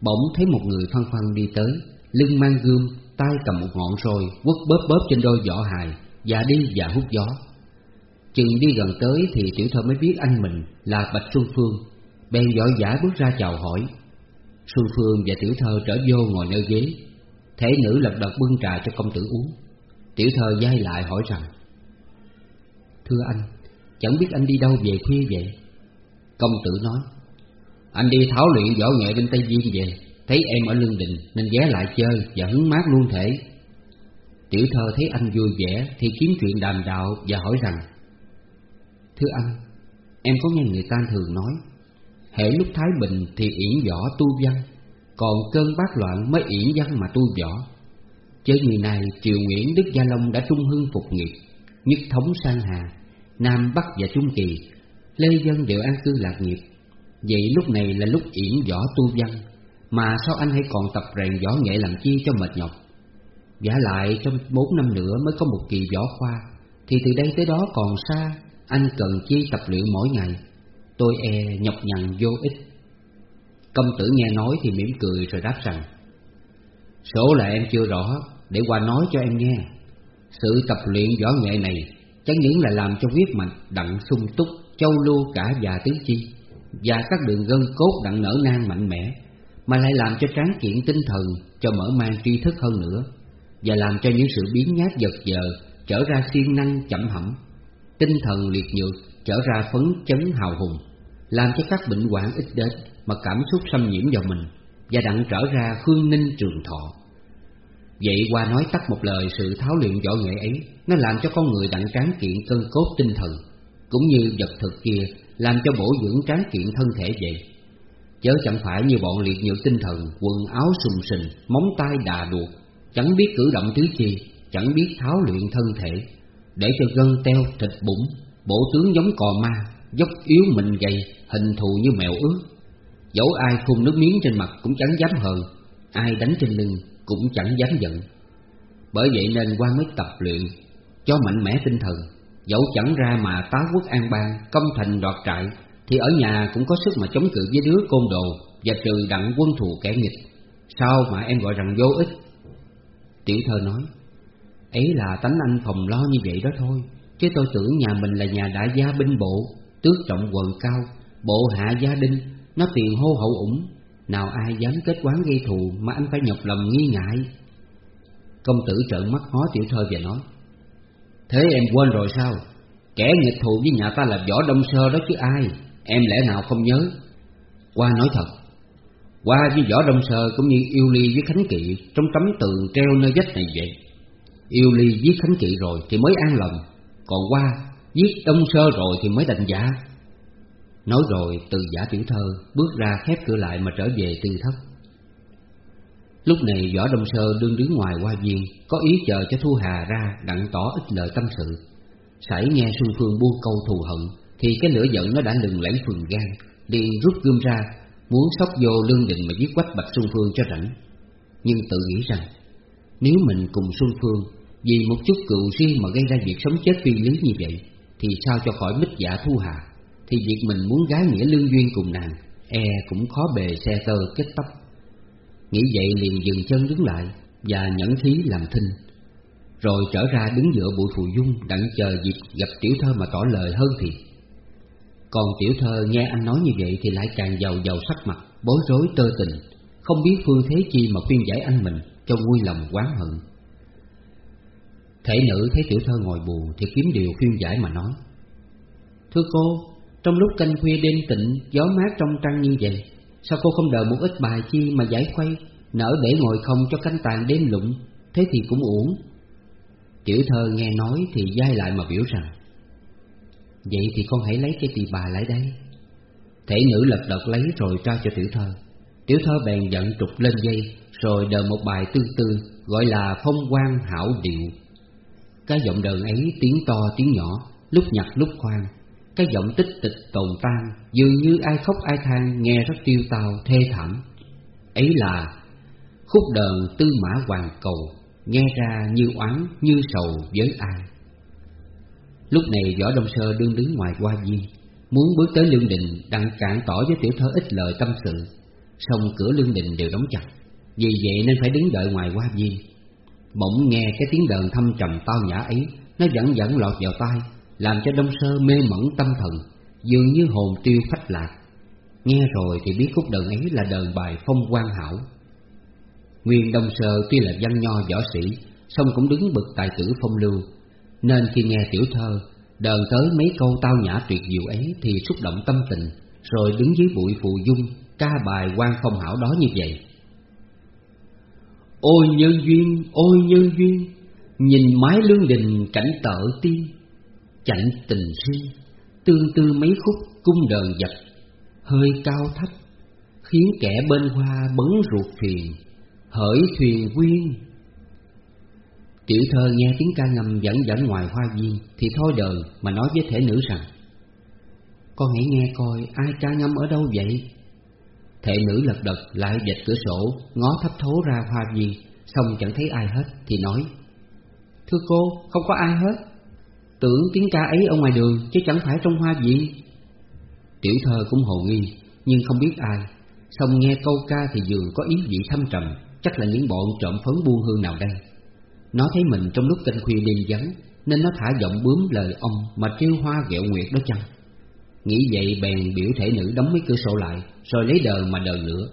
Bỗng thấy một người phăng phăng đi tới Lưng mang gươm tay cầm một ngọn rồi Quất bóp bóp trên đôi vỏ hài Và đi và hút gió. Chừng đi gần tới thì tiểu thơ mới biết anh mình là Bạch Xuân Phương. Bèn vội vã bước ra chào hỏi. Xuân Phương và tiểu thơ trở vô ngồi nơi ghế. Thể nữ lập đật bưng trà cho công tử uống. Tiểu thơ dai lại hỏi rằng Thưa anh, chẳng biết anh đi đâu về khuya vậy? Công tử nói Anh đi tháo luyện võ nghệ bên Tây Viên về. Thấy em ở Lương đình nên ghé lại chơi và hứng mát luôn thể. Tiểu thơ thấy anh vui vẻ thì kiếm chuyện đàm đạo và hỏi rằng Thưa anh, em có nghe người ta thường nói Hệ lúc Thái Bình thì yển võ tu văn Còn cơn bát loạn mới yển văn mà tu võ. Chớ người này triều Nguyễn Đức Gia Long đã trung hưng phục nghiệp Nhất thống sang hà Nam Bắc và Trung Kỳ Lê Dân đều an cư lạc nghiệp. Vậy lúc này là lúc yểm võ tu văn, Mà sao anh hãy còn tập rèn võ nghệ làm chi cho mệt nhọc? Giả lại trong bốn năm nữa mới có một kỳ võ khoa, Thì từ đây tới đó còn xa, Anh cần chi tập luyện mỗi ngày. Tôi e nhọc nhằn vô ích. Công tử nghe nói thì mỉm cười rồi đáp rằng, Số là em chưa rõ, Để qua nói cho em nghe. Sự tập luyện võ nghệ này, Chẳng những là làm cho huyết mạch đặng sung túc Châu lưu cả và tứ chi, Và các đường gân cốt đặng nở nang mạnh mẽ, Mà lại làm cho tráng kiện tinh thần, Cho mở mang tri thức hơn nữa, Và làm cho những sự biến nhát giật giờ Trở ra siêng năng chậm hẩm Tinh thần liệt nhược Trở ra phấn chấn hào hùng, Làm cho các bệnh hoạn ít đến Mà cảm xúc xâm nhiễm vào mình, Và đặng trở ra khương ninh trường thọ. Vậy qua nói tắt một lời sự tháo luyện võ nghệ ấy, Nó làm cho con người đặng tráng kiện cân cốt tinh thần. Cũng như vật thực kia làm cho bổ dưỡng tráng kiện thân thể vậy. Chớ chẳng phải như bọn liệt nhược tinh thần Quần áo sùng sình, móng tay đà đuột Chẳng biết cử động tứ chi Chẳng biết tháo luyện thân thể Để cho gân teo thịt bụng Bộ tướng giống cò ma Dốc yếu mình gầy Hình thù như mèo ướt. Dẫu ai phun nước miếng trên mặt cũng chẳng dám hờn Ai đánh trên lưng cũng chẳng dám giận. Bởi vậy nên quan mới tập luyện Cho mạnh mẽ tinh thần Dẫu chẳng ra mà tá quốc an bang, Công thành đoạt trại, Thì ở nhà cũng có sức mà chống cự với đứa côn đồ Và trừ đặng quân thù kẻ nghịch. Sao mà em gọi rằng vô ích? Tiểu thơ nói, Ấy là tánh anh phòng lo như vậy đó thôi, Chứ tôi tưởng nhà mình là nhà đại gia binh bộ, Tước trọng quần cao, Bộ hạ gia đình, Nó tiền hô hậu ủng. Nào ai dám kết quán gây thù Mà anh phải nhọc lòng nghi ngại? Công tử trợn mắt hó tiểu thơ và nói Thế em quên rồi sao? Kẻ nghịch thù với nhà ta là võ đông sơ đó chứ ai? Em lẽ nào không nhớ? Qua nói thật. Qua với võ đông sơ cũng như yêu ly với khánh kỵ, Trong tấm tường treo nơi vách này vậy. Yêu ly giết khánh kỵ rồi thì mới an lòng, Còn qua giết đông sơ rồi thì mới đành giả. Nói rồi từ giả tiểu thơ Bước ra khép cửa lại mà trở về tư thất. Lúc này võ đông sơ đương đứng ngoài hoa viên, Có ý chờ cho Thu Hà ra đặng tỏ ít lời tâm sự. Sải nghe Xuân Phương buông câu thù hận, Thì cái lửa giận nó đã lừng lẫy phường gan liền rút gươm ra, Muốn sóc vô lương định mà giết quách Bạch Xuân Phương cho rảnh. Nhưng tự nghĩ rằng, Nếu mình cùng Xuân Phương, Vì một chút cựu riêng mà gây ra việc sống chết phi lý như vậy, Thì sao cho khỏi bích giả dạ Thu Hà? Thì việc mình muốn gái nghĩa lương duyên cùng nàng E cũng khó bề xe tơ kết tóc. Nghĩ vậy liền dừng chân đứng lại Và nhẫn khí làm thinh. Rồi trở ra đứng giữa bụi phù dung Đặng chờ dịp gặp tiểu thơ mà tỏ lời hơn thì. Còn tiểu thơ nghe anh nói như vậy Thì lại càng giàu giàu sắc mặt, Bối rối tơ tình, Không biết phương thế chi mà khuyên giải anh mình Cho vui lòng quán hận. Thể nữ thấy tiểu thơ ngồi buồn Thì kiếm điều khuyên giải mà nói. Thưa cô, Trong lúc canh khuya đêm tịnh Gió mát trong trăng như vậy Sao cô không đợi một ít bài chi mà giải khuây, Nở để ngồi không cho cánh tàn đêm lụng Thế thì cũng uổng. Tiểu thơ nghe nói thì dai lại mà biểu rằng, Vậy thì con hãy lấy cái tỳ bà lại đây. Thể nữ lật đật lấy rồi trao cho tiểu thơ. Tiểu thơ bèn giận trục lên dây, Rồi đờ một bài tư tư Gọi là phong quan hảo điệu. Cái giọng đờn ấy tiếng to tiếng nhỏ, Lúc nhặt lúc khoan cái giọng tích tịch tồn tan Dường như ai khóc ai than, Nghe rất tiêu tao, thê thảm. Ấy là, khúc đờn tư mã hoàng cầu, Nghe ra như oán, như sầu với ai. Lúc này Võ Đông Sơ đương đứng ngoài qua viên, Muốn bước tới lương đình Đặng cản tỏ với tiểu thơ ít lời tâm sự. Song cửa lương đình đều đóng chặt, Vì vậy nên phải đứng đợi ngoài qua viên. Bỗng nghe cái tiếng đờn thâm trầm tao nhã ấy, Nó dẫn dẫn lọt vào tai. Làm cho Đông Sơ mê mẩn tâm thần Dường như hồn tiêu phách lạc. Nghe rồi thì biết khúc đờn ấy là đờn bài phong quan hảo. Nguyên Đông Sơ tuy là văn nho võ sĩ song cũng đứng bậc tài tử phong lưu. Nên khi nghe tiểu thơ Đờn tới mấy câu tao nhã tuyệt diệu ấy Thì xúc động tâm tình Rồi đứng dưới bụi phù dung Ca bài quan phong hảo đó như vậy. Ôi nhân duyên, ôi nhân duyên Nhìn mái lương đình cảnh tợ tiên Chạnh tình si Tương tư mấy khúc cung đờn dập Hơi cao thấp, Khiến kẻ bên hoa bấn ruột phiền, Hỡi thuyền quyên. Tiểu thơ nghe tiếng ca ngầm dẫn dẫn ngoài hoa viên, Thì thôi đời mà nói với thể nữ rằng, Con hãy nghe coi ai ca ngâm ở đâu vậy? Thể nữ lật đật lại dạch cửa sổ, Ngó thấp thố ra hoa viên, Xong chẳng thấy ai hết, Thì nói, Thưa cô, không có ai hết. Tưởng tiếng ca ấy ở ngoài đường Chứ chẳng phải trong hoa gì. Tiểu thơ cũng hồ nghi Nhưng không biết ai. Xong nghe câu ca thì dường có ý vị thâm trầm Chắc là những bọn trộm phấn buôn hương nào đây. Nó thấy mình trong lúc tinh khuya đêm vắng Nên nó thả giọng bướm lời ông Mà trêu hoa ghẹo nguyệt đó chăng? Nghĩ vậy bèn biểu thể nữ đóng mấy cửa sổ lại Rồi lấy đờn mà đờn nữa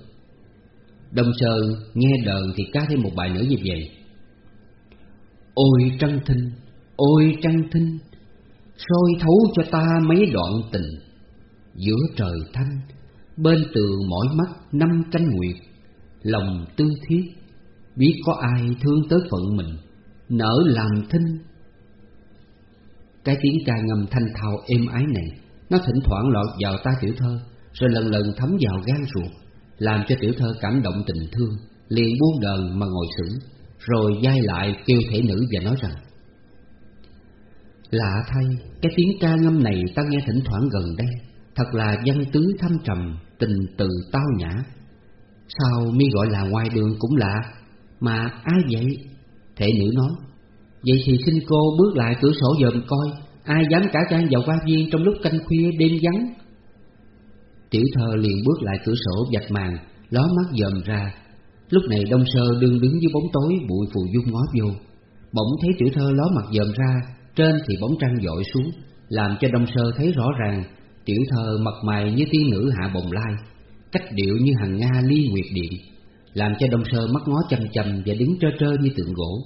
Đông Sơn nghe đờn thì ca thêm một bài nữa như vậy. Ôi trăng thinh, ôi trăng thinh soi thấu cho ta mấy đoạn tình. Giữa trời thanh, bên tường mỏi mắt năm canh nguyệt lòng tư thiết. Biết có ai thương tới phận mình nở làm thinh. Cái tiếng ca ngầm thanh thao êm ái này nó thỉnh thoảng lọt vào tai tiểu thơ rồi lần lần thấm vào gan ruột làm cho tiểu thơ cảm động tình thương liền buông đờn mà ngồi sững rồi dai lại kêu thể nữ và nói rằng lạ thay, cái tiếng ca ngâm này ta nghe thỉnh thoảng gần đây. Thật là văn tứ thâm trầm, tình từ tao nhã. Sao mi gọi là ngoài đường cũng lạ, Mà ai vậy? Thể nữ nói, Vậy thì xin cô bước lại cửa sổ dòm coi, Ai dám cả trang vào qua viên Trong lúc canh khuya đêm vắng. Tiểu thơ liền bước lại cửa sổ vạch màn, Ló mắt dòm ra. Lúc này Đông Sơ đương đứng dưới bóng tối, Bụi phù dung ngó vô. Bỗng thấy tiểu thơ ló mặt dòm ra trên thì bóng trăng dội xuống Làm cho Đông Sơ thấy rõ ràng Tiểu thơ mặt mày như tiên nữ hạ bồng lai cách điệu như hàng Nga ly nguyệt điện, làm cho Đông Sơ mắt ngó chầm chầm và đứng trơ trơ như tượng gỗ.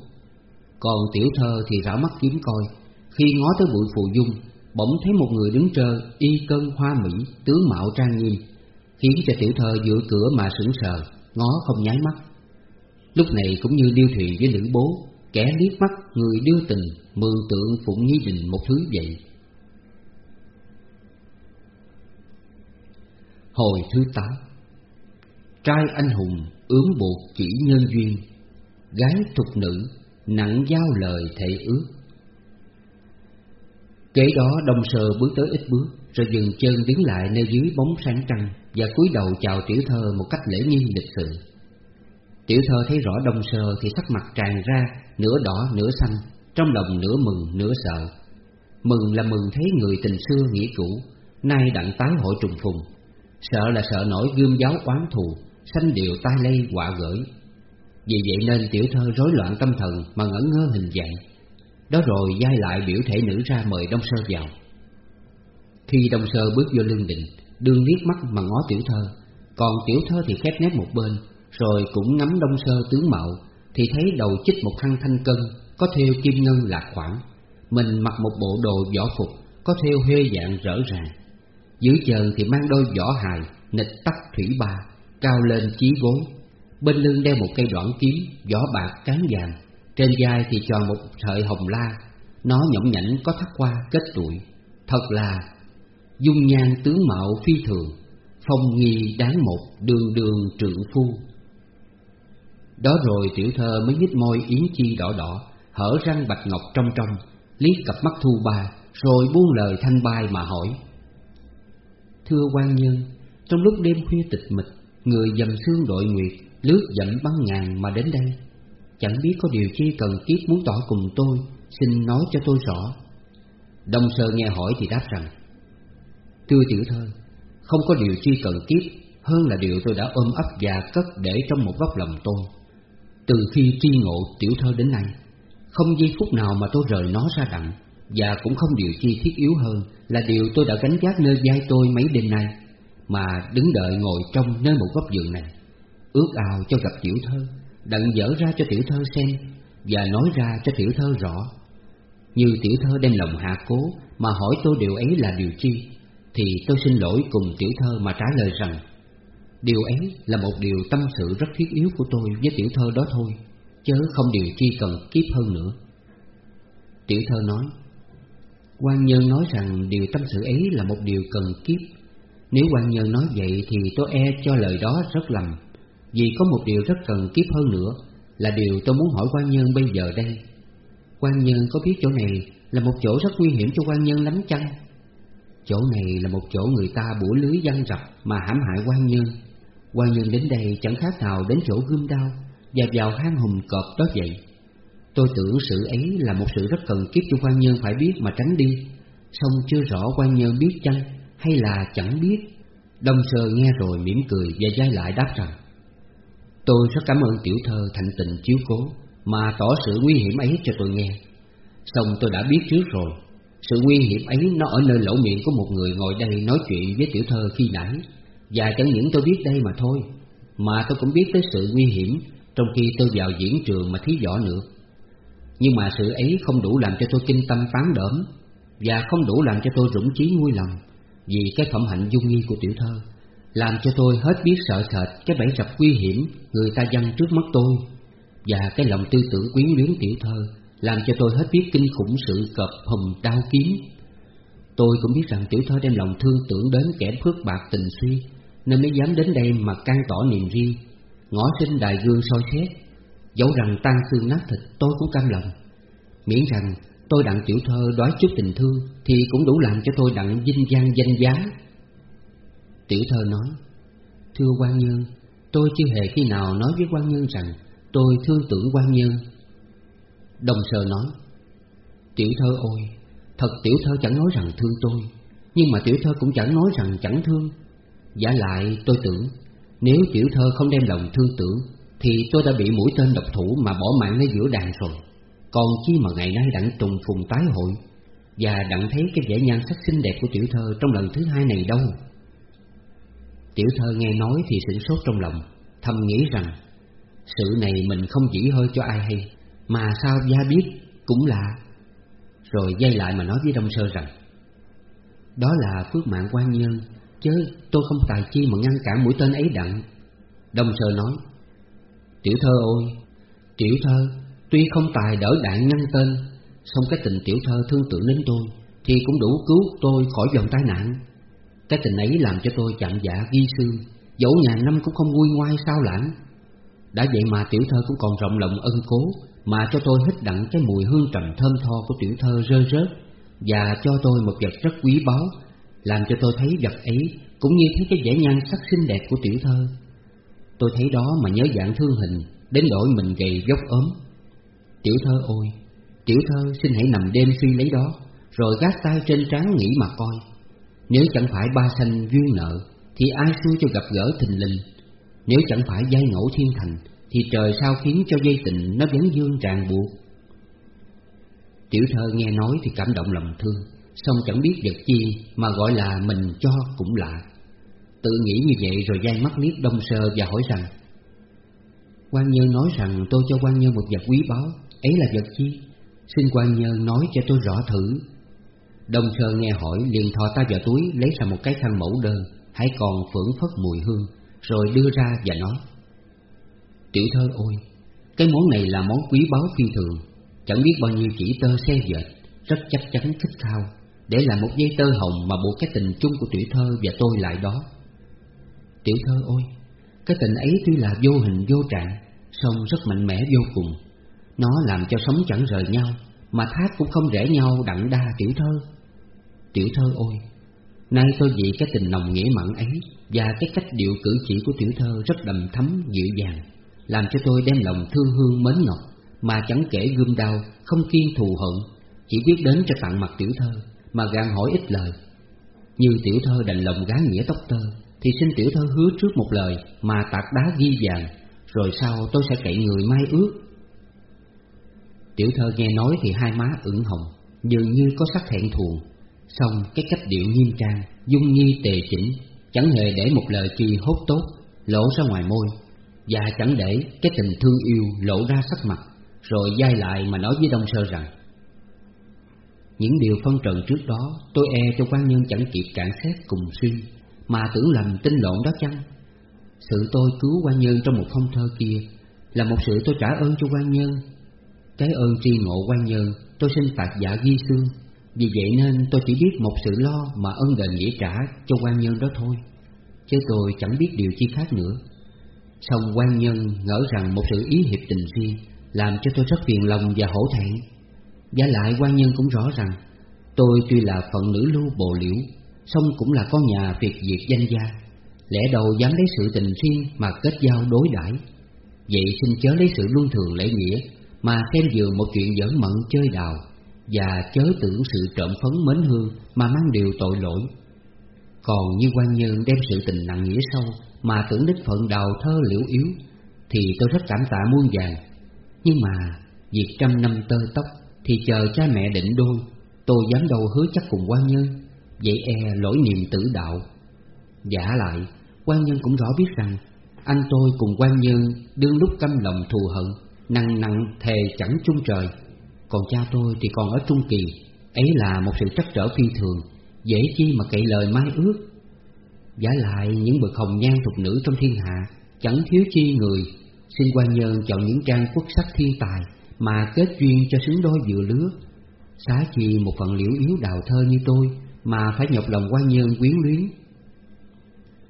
Còn tiểu thơ thì rảo mắt kiếm coi, khi ngó tới bụi phù dung, bỗng thấy một người đứng trơ, y cân hoa mỹ, tướng mạo trang nghiêm, khiến cho tiểu thơ giữa cửa mà sững sờ, ngó không nháy mắt. Lúc này cũng như điêu thuyền với nữ bố, kẻ liếc mắt, người đưa tình, mường tượng phụng nhi đình một thứ vậy. Hồi thứ tám Trai anh hùng ướm buộc chỉ nhân duyên Gái thục nữ nặng giao lời thệ ước Kế đó đông sơ bước tới ít bước Rồi dừng chân đứng lại nơi dưới bóng sáng trăng Và cúi đầu chào tiểu thơ một cách lễ nghi lịch sự Tiểu thơ thấy rõ đông sơ thì sắc mặt tràn ra Nửa đỏ, nửa xanh, Trong lòng nửa mừng, nửa sợ. Mừng là mừng thấy người tình xưa nghĩa cũ, Nay đặng tái hội trùng phùng. Sợ là sợ nổi gươm giáo oán thù, Sanh điều tai lây quả gửi. Vì vậy nên tiểu thơ rối loạn tâm thần Mà ngẩn ngơ hình dạng. Đó rồi giai lại biểu thể nữ ra mời Đông Sơ vào. Khi Đông Sơ bước vô lương định Đương liếc mắt mà ngó tiểu thơ, Còn tiểu thơ thì khép nép một bên, Rồi cũng ngắm Đông Sơ tướng mạo thì thấy đầu chích một khăn thanh cân, Có theo kim ngân lạc khoảng. Mình mặc một bộ đồ võ phục, Có theo huê dạng rỡ ràng. Dưới chân thì mang đôi võ hài, Nịch tắc thủy ba, Cao lên chí gối. Bên lưng đeo một cây đoạn kiếm, Vỏ bạc cán vàng. Trên vai thì tròn một sợi hồng la, Nó nhõng nhảnh có thắt qua kết trụi Thật là Dung nhan tướng mạo phi thường, Phong nghi đáng một, đường đường trượng phu. Đó rồi tiểu thơ mới nhích môi yến chi đỏ đỏ, Hở răng bạch ngọc trong trong, Liếc cặp mắt thu ba, Rồi buông lời thanh bay mà hỏi. Thưa quan nhân, Trong lúc đêm khuya tịch mịch, Người dầm xương đội nguyệt, Lướt dẫm băng ngàn mà đến đây. Chẳng biết có điều chi cần kiếp muốn tỏ cùng tôi, Xin nói cho tôi rõ. Đông Sơ nghe hỏi thì đáp rằng, Thưa tiểu thơ, Không có điều chi cần kiếp, Hơn là điều tôi đã ôm ấp và cất để trong một góc lòng tôi. Từ khi tri ngộ tiểu thơ đến nay, Không giây phút nào mà tôi rời nó ra đặng, Và cũng không điều chi thiết yếu hơn Là điều tôi đã gánh vác nơi vai tôi mấy đêm nay, Mà đứng đợi ngồi trong nơi một góc giường này, Ước ao cho gặp tiểu thơ, Đặng dở ra cho tiểu thơ xem, Và nói ra cho tiểu thơ rõ. Như tiểu thơ đem lòng hạ cố Mà hỏi tôi điều ấy là điều chi, Thì tôi xin lỗi cùng tiểu thơ mà trả lời rằng Điều ấy là một điều tâm sự rất thiết yếu của tôi với tiểu thơ đó thôi, Chớ không điều chi cần kiếp hơn nữa. Tiểu thơ nói quan nhân nói rằng điều tâm sự ấy là một điều cần kiếp. Nếu quan nhân nói vậy thì tôi e cho lời đó rất lầm. Vì có một điều rất cần kiếp hơn nữa, Là điều tôi muốn hỏi quan nhân bây giờ đây. Quan nhân có biết chỗ này là một chỗ rất nguy hiểm cho quan nhân lắm chăng? Chỗ này là một chỗ người ta bủa lưới văn rập mà hãm hại quan nhân quan nhân đến đây chẳng khác nào đến chỗ gươm đao Và vào hang hùm cọp đó vậy. Tôi tưởng sự ấy là một sự rất cần kiếp cho quan nhân phải biết mà tránh đi. Xong chưa rõ quan nhân biết chăng hay là chẳng biết. Đông Sơ nghe rồi mỉm cười và dai lại đáp rằng, Tôi rất cảm ơn tiểu thơ thành tình chiếu cố Mà tỏ sự nguy hiểm ấy cho tôi nghe. Xong tôi đã biết trước rồi, Sự nguy hiểm ấy nó ở nơi lỗ miệng của một người ngồi đây nói chuyện với tiểu thơ khi nãy. Và chẳng những tôi biết đây mà thôi. Mà tôi cũng biết tới sự nguy hiểm Trong khi tôi vào diễn trường mà thí võ nữa. Nhưng mà sự ấy không đủ làm cho tôi kinh tâm phán đỡm Và không đủ làm cho tôi rủng trí nguôi lòng Vì cái phẩm hạnh dung nghi của tiểu thơ, Làm cho tôi hết biết sợ sệt Cái bẫy rập nguy hiểm Người ta dăng trước mắt tôi. Và cái lòng tư tưởng quyến luyến tiểu thơ Làm cho tôi hết biết kinh khủng sự cọp hùng đau kiếm Tôi cũng biết rằng tiểu thơ đem lòng thương tưởng đến kẻ phước bạc tình suy nên mới dám đến đây mà can tỏ niềm riêng. Ngõ sinh đại gương soi xét. Dẫu rằng tan xương nát thịt, tôi cũng cam lòng. Miễn rằng tôi đặng tiểu thơ đói chút tình thương, Thì cũng đủ làm cho tôi đặng vinh danh danh giá. Tiểu thơ nói, Thưa quan nhân Tôi chưa hề khi nào nói với quan nhân rằng Tôi thương tưởng quan nhân Đồng sờ nói, Tiểu thơ ôi, Thật tiểu thơ chẳng nói rằng thương tôi, Nhưng mà tiểu thơ cũng chẳng nói rằng chẳng thương. Giả lại, tôi tưởng, Nếu tiểu thơ không đem lòng thương tưởng, Thì tôi đã bị mũi tên độc thủ mà bỏ mạng ở giữa đàn rồi. Còn chi mà ngày nay đặng trùng phùng tái hội, Và đặng thấy cái vẻ nhan sắc xinh đẹp của tiểu thơ trong lần thứ hai này đâu? Tiểu thơ nghe nói thì sửng sốt trong lòng, Thầm nghĩ rằng, Sự này mình không chỉ hơi cho ai hay, Mà sao gia biết cũng lạ. Rồi dây lại mà nói với Đông Sơ rằng, Đó là phước mạng quan nhân Chứ tôi không tài chi mà ngăn cản mũi tên ấy đặng. Đông Sơ nói, Tiểu thơ ôi, Tiểu thơ, Tuy không tài đỡ đạn ngăn tên, song cái tình tiểu thơ thương tưởng đến tôi Thì cũng đủ cứu tôi khỏi dòng tai nạn. Cái tình ấy làm cho tôi chạm dạ ghi xương, Dẫu nhà năm cũng không nguôi ngoai sao lãng. Đã vậy mà tiểu thơ cũng còn rộng lòng ân cố, Mà cho tôi hít đặng cái mùi hương trầm thơm tho của tiểu thơ rơi rớt Và cho tôi một vật rất quý báu làm cho tôi thấy vật ấy Cũng như thấy cái vẻ nhan sắc xinh đẹp của tiểu thơ. Tôi thấy đó mà nhớ dạng thương hình, Đến đổi mình gầy dốc ốm. Tiểu thơ ôi, Tiểu thơ xin hãy nằm đêm suy lấy đó, Rồi gác tay trên trán nghĩ mà coi. Nếu chẳng phải ba sanh duyên nợ, Thì ai xui cho gặp gỡ thình lình? Nếu chẳng phải giai ngẫu thiên thành, Thì trời sao khiến cho dây tình Nó vẫn dương ràng buộc? Tiểu thơ nghe nói thì cảm động lòng thương. Xong chẳng biết vật chi Mà gọi là mình cho cũng lạ. Tự nghĩ như vậy rồi dai mắt liếc đông sơ và hỏi rằng quan nhân nói rằng tôi cho quan nhân một vật quý báu, Ấy là vật chi? Xin quan nhân nói cho tôi rõ thử. Đông Sơ nghe hỏi liền thò tay vào túi, lấy ra một cái khăn mẫu đơn, Hãy còn phưởng phất mùi hương, Rồi đưa ra và nói, Tiểu thơ ôi, Cái món này là món quý báu phi thường, Chẳng biết bao nhiêu chỉ tơ xe dệt, Rất chắc chắn thích khao để làm một dây tơ hồng mà buộc cái tình chung của tiểu thơ và tôi lại đó. Tiểu thơ ôi Cái tình ấy tuy là vô hình vô trạng song rất mạnh mẽ vô cùng. Nó làm cho sống chẳng rời nhau Mà thác cũng không rẽ nhau đặng đa tiểu thơ. Tiểu thơ ôi Nay tôi vì cái tình nồng nghĩa mặn ấy Và cái cách điệu cử chỉ của tiểu thơ rất đầm thấm dịu dàng Làm cho tôi đem lòng thương hương mến ngọc Mà chẳng kể gươm đau, không kiên thù hận Chỉ biết đến cho tặng mặt tiểu thơ. Mà gan hỏi ít lời. Như tiểu thơ đành lòng gán nghĩa tóc tơ, Thì xin tiểu thơ hứa trước một lời Mà tạc đá ghi vàng, Rồi sau tôi sẽ cậy người mai ước. Tiểu thơ nghe nói thì hai má ửng hồng, Dường như có sắc hẹn thù. Xong cái cách điệu nghiêm trang, Dung nhi tề chỉnh, Chẳng hề để một lời chi hốt tốt, Lộ ra ngoài môi. Và chẳng để cái tình thương yêu lộ ra sắc mặt, Rồi dai lại mà nói với Đông Sơ rằng những điều phân trần trước đó, Tôi e cho quan nhân chẳng kịp cản xét cùng suy, Mà tưởng lầm tin lộn đó chăng? Sự tôi cứu quan nhân trong một phong thơ kia Là một sự tôi trả ơn cho quan nhân. Cái ơn tri ngộ quan nhân, Tôi xin phạt dạ ghi xương. Vì vậy nên tôi chỉ biết một sự lo mà ân đền nghĩa trả cho quan nhân đó thôi, Chứ tôi chẳng biết điều chi khác nữa. Xong quan nhân ngỡ rằng một sự ý hiệp tình riêng Làm cho tôi rất phiền lòng và hổ thẹn. Giả lại quan nhân cũng rõ rằng Tôi tuy là phận nữ lưu bồ liễu song cũng là con nhà việc diệt danh gia Lẽ đầu dám lấy sự tình riêng mà kết giao đối đãi Vậy xin chớ lấy sự luân thường lễ nghĩa Mà xem dường một chuyện giỡn mận chơi đào và chớ tưởng sự trộm phấn mến hương mà mang điều tội lỗi. Còn như quan nhân đem sự tình nặng nghĩa sâu mà tưởng đích phận đào thơ liễu yếu, thì tôi rất cảm tạ muôn vàng. Nhưng mà việc trăm năm tơ tóc thì chờ cha mẹ định đôi, tôi dám đâu hứa chắc cùng quan nhân, vậy e lỗi niềm tử đạo. Giả lại, quan nhân cũng rõ biết rằng anh tôi cùng quan nhân đương lúc căm lòng thù hận, nặng nặng thề chẳng chung trời. Còn cha tôi thì còn ở trung kỳ Ấy là một sự trắc trở phi thường Dễ chi mà cậy lời mai ước Giả lại những bậc hồng nhan thuộc nữ trong thiên hạ Chẳng thiếu chi người Xin quan nhân chọn những trang quốc sắc thiên tài mà kết duyên cho xứng đôi vừa lứa. Xá chi một phận liễu yếu đào thơ như tôi, Mà phải nhọc lòng quan nhân quyến luyến.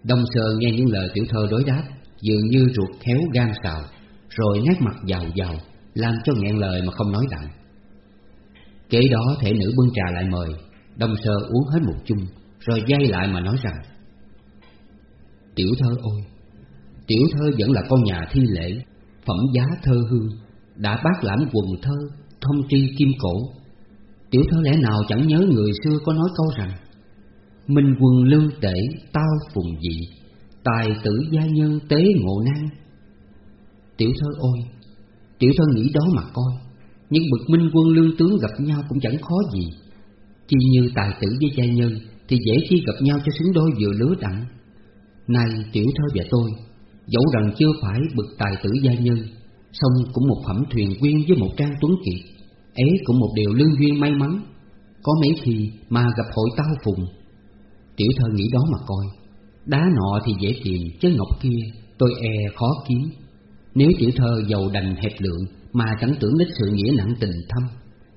Đông Sơn nghe những lời tiểu thơ đối đáp, Dường như ruột khéo gan xào, Rồi nét mặt giàu giàu, Làm cho nghẹn lời mà không nói đặng. Kế đó thể nữ bưng trà lại mời, Đông sơ uống hết một chung, Rồi dây lại mà nói rằng, Tiểu thơ ôi, Tiểu thơ vẫn là con nhà thi lễ, Phẩm giá thơ hương đã bác lãm quần thơ Thông tri kim cổ. Tiểu thơ lẽ nào chẳng nhớ người xưa có nói câu rằng Minh quần lưu tể, tao phùng dị, Tài tử gia nhân tế ngộ nan. Tiểu thơ ôi, Tiểu thơ nghĩ đó mà coi những bậc minh quân lương tướng gặp nhau cũng chẳng khó gì. Chi như tài tử với gia nhân Thì dễ chi gặp nhau cho xứng đôi vừa lứa đặng. Nay tiểu thơ và tôi, Dẫu rằng chưa phải bậc tài tử gia nhân song cũng một phẩm thuyền quyên với một trang tuấn kiệt. Ấy cũng một điều lương duyên may mắn. Có mấy khi mà gặp hội tao phùng. Tiểu thơ nghĩ đó mà coi. Đá nọ thì dễ tìm, chứ ngọc kia tôi e khó kiếm. Nếu tiểu thơ giàu đành hẹp lượng, mà chẳng tưởng đến sự nghĩa nặng tình thâm,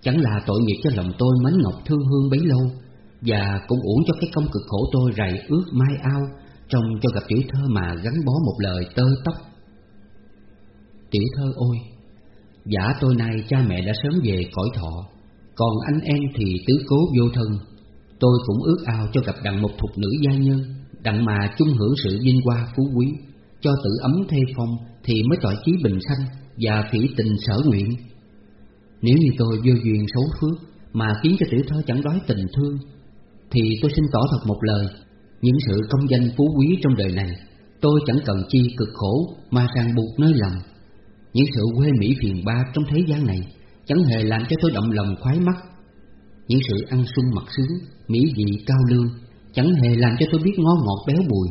Chẳng là tội nghiệp cho lòng tôi mến ngọc thương hương bấy lâu, Và cũng uổng cho cái công cực khổ tôi rày ước mai ao Trong cho gặp tiểu thơ mà gắn bó một lời tơ tóc. Tiểu thơ ôi Giả tôi nay cha mẹ đã sớm về cõi thọ Còn anh em thì tứ cố vô thân Tôi cũng ước ao cho gặp đặng một thục nữ gia nhân Đặng mà chung hưởng sự vinh hoa phú quý Cho tự ấm thê phong Thì mới tỏi chí bình sanh và phỉ tình sở nguyện. Nếu như tôi vô duyên xấu phước mà khiến cho tiểu thơ chẳng đói tình thương, thì tôi xin tỏ thật một lời, những sự công danh phú quý trong đời này, tôi chẳng cần chi cực khổ mà ràng buộc nơi lòng. Những sự quê mỹ phiền ba trong thế gian này chẳng hề làm cho tôi động lòng khoái mắt. Những sự ăn sung mặc sướng, mỹ vị cao lương chẳng hề làm cho tôi biết ngon ngọt béo bùi.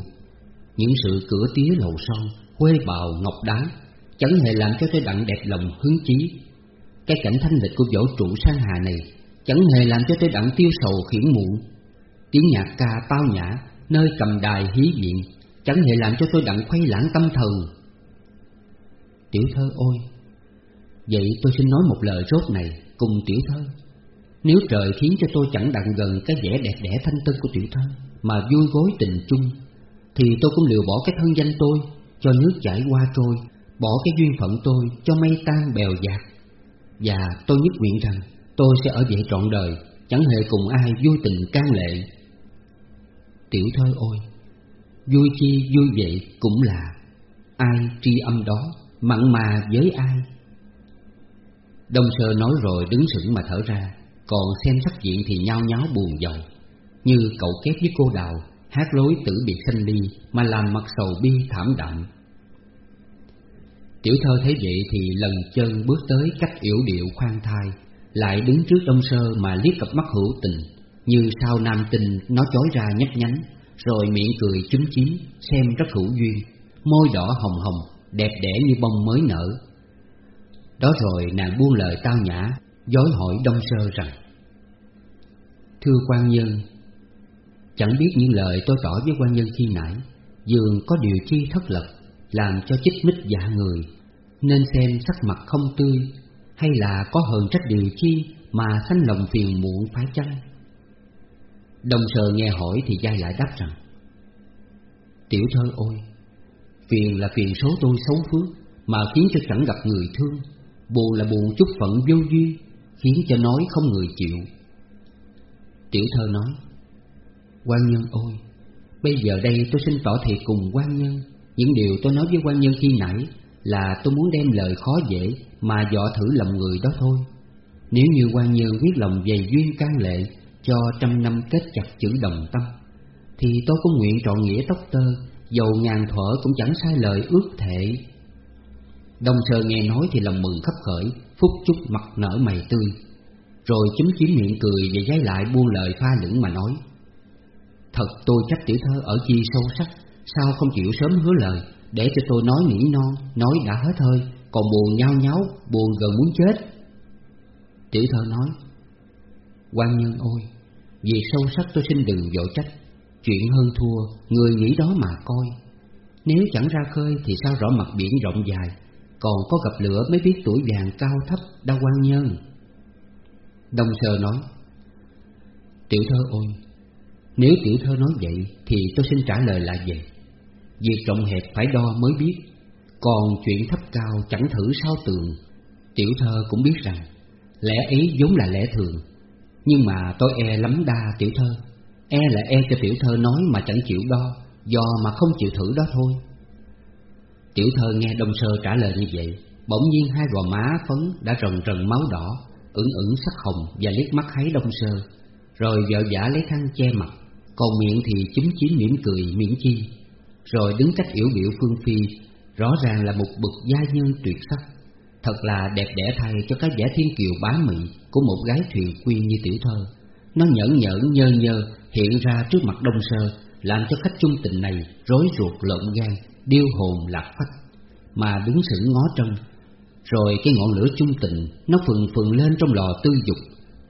Những sự cửa tía lầu son, quê bào ngọc đá chẳng hề làm cho tôi đặng đẹp lòng hứng chí. Cái cảnh thanh lịch của võ trụ sang hà này Chẳng hề làm cho tôi đặng tiêu sầu khiển muộn Tiếng nhạc ca tao nhã Nơi cầm đài hí diện Chẳng hề làm cho tôi đặng khuấy lãng tâm thần Tiểu thơ ôi, Vậy tôi xin nói một lời rốt này Cùng tiểu thơ. Nếu trời khiến cho tôi chẳng đặng gần Cái vẻ đẹp đẽ thanh tân của tiểu thơ Mà vui gối tình chung, Thì tôi cũng liều bỏ cái thân danh tôi Cho nước chảy qua trôi, Bỏ cái duyên phận tôi cho mây tan bèo dạt. Và tôi nhất nguyện rằng Tôi sẽ ở vậy trọn đời, Chẳng hề cùng ai vui tình can lệ. Tiểu thơ ôi, Vui chi vui vậy cũng là Ai tri âm đó. Mặn mà với ai? Đông Sơ nói rồi đứng sững mà thở ra, Còn xem sắc diện thì nhao nháo buồn giàu, Như cậu kép với cô đào, Hát lối tử biệt sanh ly Mà làm mặt sầu bi thảm đạm. Tiểu thơ thấy vậy thì lần chân bước tới cách yểu điệu khoan thai, Lại đứng trước đông sơ mà liếc cặp mắt hữu tình, Như sao nam tinh nó chói ra nhấp nhánh, Rồi miệng cười chứng chí, xem rất hữu duyên, Môi đỏ hồng hồng đẹp đẽ như bông mới nở. Đó rồi nàng buông lời tao nhã, Dối hỏi đông sơ rằng, Thưa quan nhân, Chẳng biết những lời tôi tỏ với quan nhân khi nãy, Dường có điều chi thất lật, Làm cho chích mít dạ người, Nên xem sắc mặt không tươi, Hay là có hờn trách điều chi Mà sanh lòng phiền muộn phải chăng? Đông sơ nghe hỏi thì dai lại đáp rằng, Tiểu thơ ôi Phiền là phiền số tôi xấu phước, Mà khiến cho chẳng gặp người thương. Buồn là buồn chút phận vô duy Khiến cho nói không người chịu. Tiểu thơ nói, quan nhân ôi Bây giờ đây tôi xin tỏ thiệt cùng quan nhân. Những điều tôi nói với quan nhân khi nãy Là tôi muốn đem lời khó dễ Mà dọ thử lòng người đó thôi. Nếu như quan nhân quyết lòng dày duyên can lệ Cho trăm năm kết chặt chữ đồng tâm, Thì tôi cũng nguyện trọn nghĩa tóc tơ Dầu ngàn thuở cũng chẳng sai lời ước thể. Đông sơ nghe nói thì lòng mừng khắp khởi, Phúc chúc mặt nở mày tươi. Rồi chúm chím miệng cười và giấy lại buông lời pha lửng mà nói, Thật tôi trách tiểu thơ ở chi sâu sắc, Sao không chịu sớm hứa lời? Để cho tôi nói nỉ non, Nói đã hết hơi, Còn buồn nhao nháo, Buồn gần muốn chết. Tiểu thơ nói, quan nhân ôi, Vì sâu sắc tôi xin đừng dội trách. Chuyện hơn thua, người nghĩ đó mà coi. Nếu chẳng ra khơi thì sao rõ mặt biển rộng dài Còn có gặp lửa mới biết tuổi vàng cao thấp đau quan nhân Đông Sơ nói Tiểu thơ ôi Nếu tiểu thơ nói vậy Thì tôi xin trả lời là vậy. Việc rộng hẹp phải đo mới biết Còn chuyện thấp cao chẳng thử sao tường. Tiểu thơ cũng biết rằng Lẽ ấy vốn là lẽ thường Nhưng mà tôi e lắm đa tiểu thơ. E là e cho tiểu thơ nói mà chẳng chịu đo, Do mà không chịu thử đó thôi. Tiểu thơ nghe đông sơ trả lời như vậy, Bỗng nhiên hai gò má phấn đã rần rần máu đỏ, ửng ửng sắc hồng và liếc mắt thấy đông sơ. Rồi vợ giả lấy khăn che mặt, Còn miệng thì chúm chín mỉm cười miễn chi. Rồi đứng cách yểu điệu phương phi, Rõ ràng là một bậc gia nhân tuyệt sắc. Thật là đẹp đẽ thay cho cái vẻ thiên kiều bá mị Của một gái thuyền quyên như tiểu thơ. Nó nhẫn nhẫn nhơ nhơ hiện ra trước mặt đông sơ, làm cho khách chung tình này rối ruột lộn gan điêu hồn lạc phách. Mà đứng sững ngó trông, rồi cái ngọn lửa chung tình nó phừng phừng lên trong lò tư dục,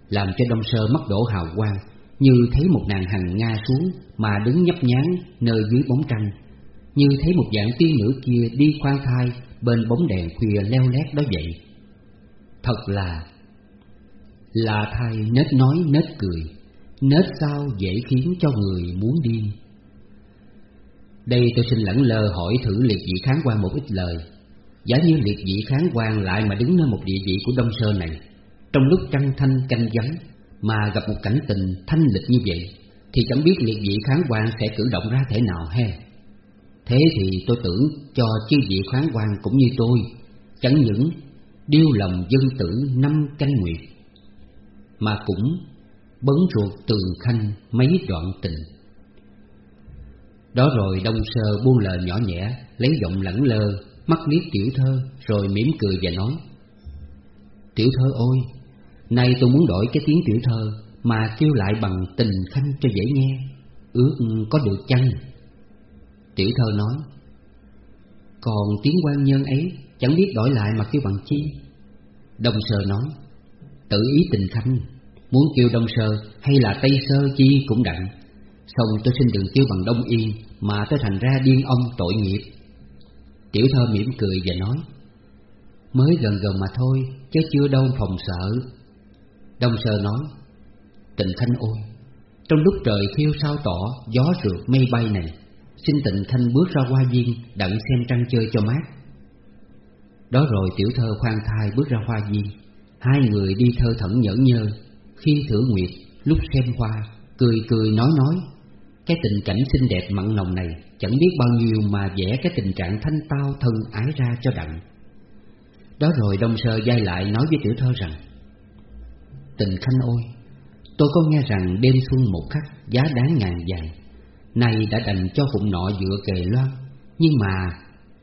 làm cho đông sơ mắt đổ hào quang, như thấy một nàng hằng nga xuống mà đứng nhấp nhán nơi dưới bóng trăng. Như thấy một dạng tiên nữ kia đi khoan thai bên bóng đèn khuya leo lét đó vậy. Thật là là thay nết nói nết cười, Nết sao dễ khiến cho người muốn điên Đây tôi xin lẫn lơ hỏi thử liệt vị kháng quan một ít lời. Giả như liệt vị kháng quan lại mà đứng nơi một địa vị của Đông Sơ này, Trong lúc trăng thanh canh vắng Mà gặp một cảnh tình thanh lịch như vậy, Thì chẳng biết liệt vị kháng quan sẽ cử động ra thể nào he. Thế thì tôi tưởng cho chư vị kháng quan cũng như tôi, Chẳng những điêu lòng dân tử năm canh nguyệt mà cũng bấn ruột tường khanh mấy đoạn tình. Đó rồi đông sơ buông lời nhỏ nhẹ, lấy giọng lẳng lơ, mắt liếc tiểu thơ, rồi mỉm cười và nói, tiểu thơ ôi nay tôi muốn đổi cái tiếng tiểu thơ mà kêu lại bằng tình khanh cho dễ nghe, ước có được chăng? Tiểu thơ nói, còn tiếng quan nhân ấy chẳng biết đổi lại mà kêu bằng chi? Đông sơ nói, tự ý tình khanh. Muốn kêu Đông Sơ hay là Tây Sơ chi cũng đặng. Xong tôi xin đừng kêu bằng Đông Yên Mà tôi thành ra điên ông tội nghiệp. Tiểu thơ mỉm cười và nói, Mới gần gần mà thôi, Chứ chưa đâu phòng sợ. Đông Sơ nói, Tình Khanh ôi, Trong lúc trời khiêu sao tỏ, Gió rượt mây bay này, Xin tịnh Khanh bước ra hoa viên, Đặng xem trăng chơi cho mát. Đó rồi tiểu thơ khoan thai bước ra hoa viên. Hai người đi thơ thẩn nhẫn nhơ. Khi thử nguyệt, Lúc xem hoa, Cười cười nói nói. Cái tình cảnh xinh đẹp mặn nồng này Chẳng biết bao nhiêu mà vẽ cái tình trạng thanh tao thân ái ra cho đặng. Đó rồi Đông Sơ dai lại nói với tiểu thơ rằng, Tình khanh ôi Tôi có nghe rằng đêm xuân một khắc giá đáng ngàn vàng, Nay đã đành cho phụng nọ dựa kề loan, Nhưng mà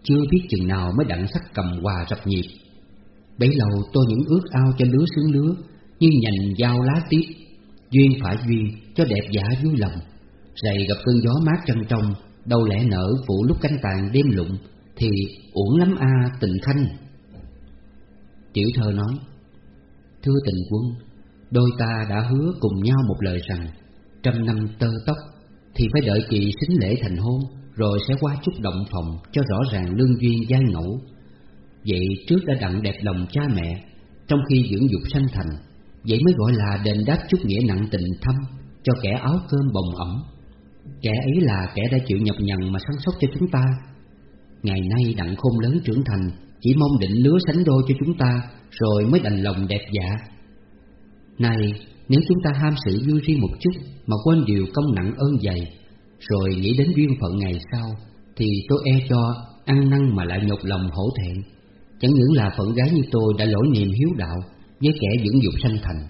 chưa biết chừng nào mới đặng sắc cầm quà rập nhịp. Bấy lâu tôi những ước ao cho lứa sướng lứa như nhành dao lá tiết, Duyên phải duyên cho đẹp giả vui lòng. Rày gặp cơn gió mát trăng trong, Đâu lẽ nở phủ lúc canh tàn đêm lụng Thì uổng lắm a tình khanh. Tiểu thơ nói, Thưa tình quân, Đôi ta đã hứa cùng nhau một lời rằng, Trăm năm tơ tóc, Thì phải đợi kỳ xính lễ thành hôn, Rồi sẽ qua chút động phòng Cho rõ ràng lương duyên giai ngẫu. Vậy trước đã đặng đẹp lòng cha mẹ, Trong khi dưỡng dục sanh thành Vậy mới gọi là đền đáp chút nghĩa nặng tình thâm Cho kẻ áo cơm bồng ẩm. Kẻ ấy là kẻ đã chịu nhọc nhằn mà săn sóc cho chúng ta. Ngày nay đặng khôn lớn trưởng thành, Chỉ mong định lứa sánh đôi cho chúng ta, Rồi mới đành lòng đẹp dạ. Này nếu chúng ta ham sự vui riêng một chút Mà quên điều công nặng ơn dày, Rồi nghĩ đến duyên phận ngày sau, Thì tôi e cho ăn năn mà lại nhột lòng hổ thẹn. Chẳng những là phận gái như tôi đã lỗi niềm hiếu đạo với kẻ dưỡng dục sanh thành,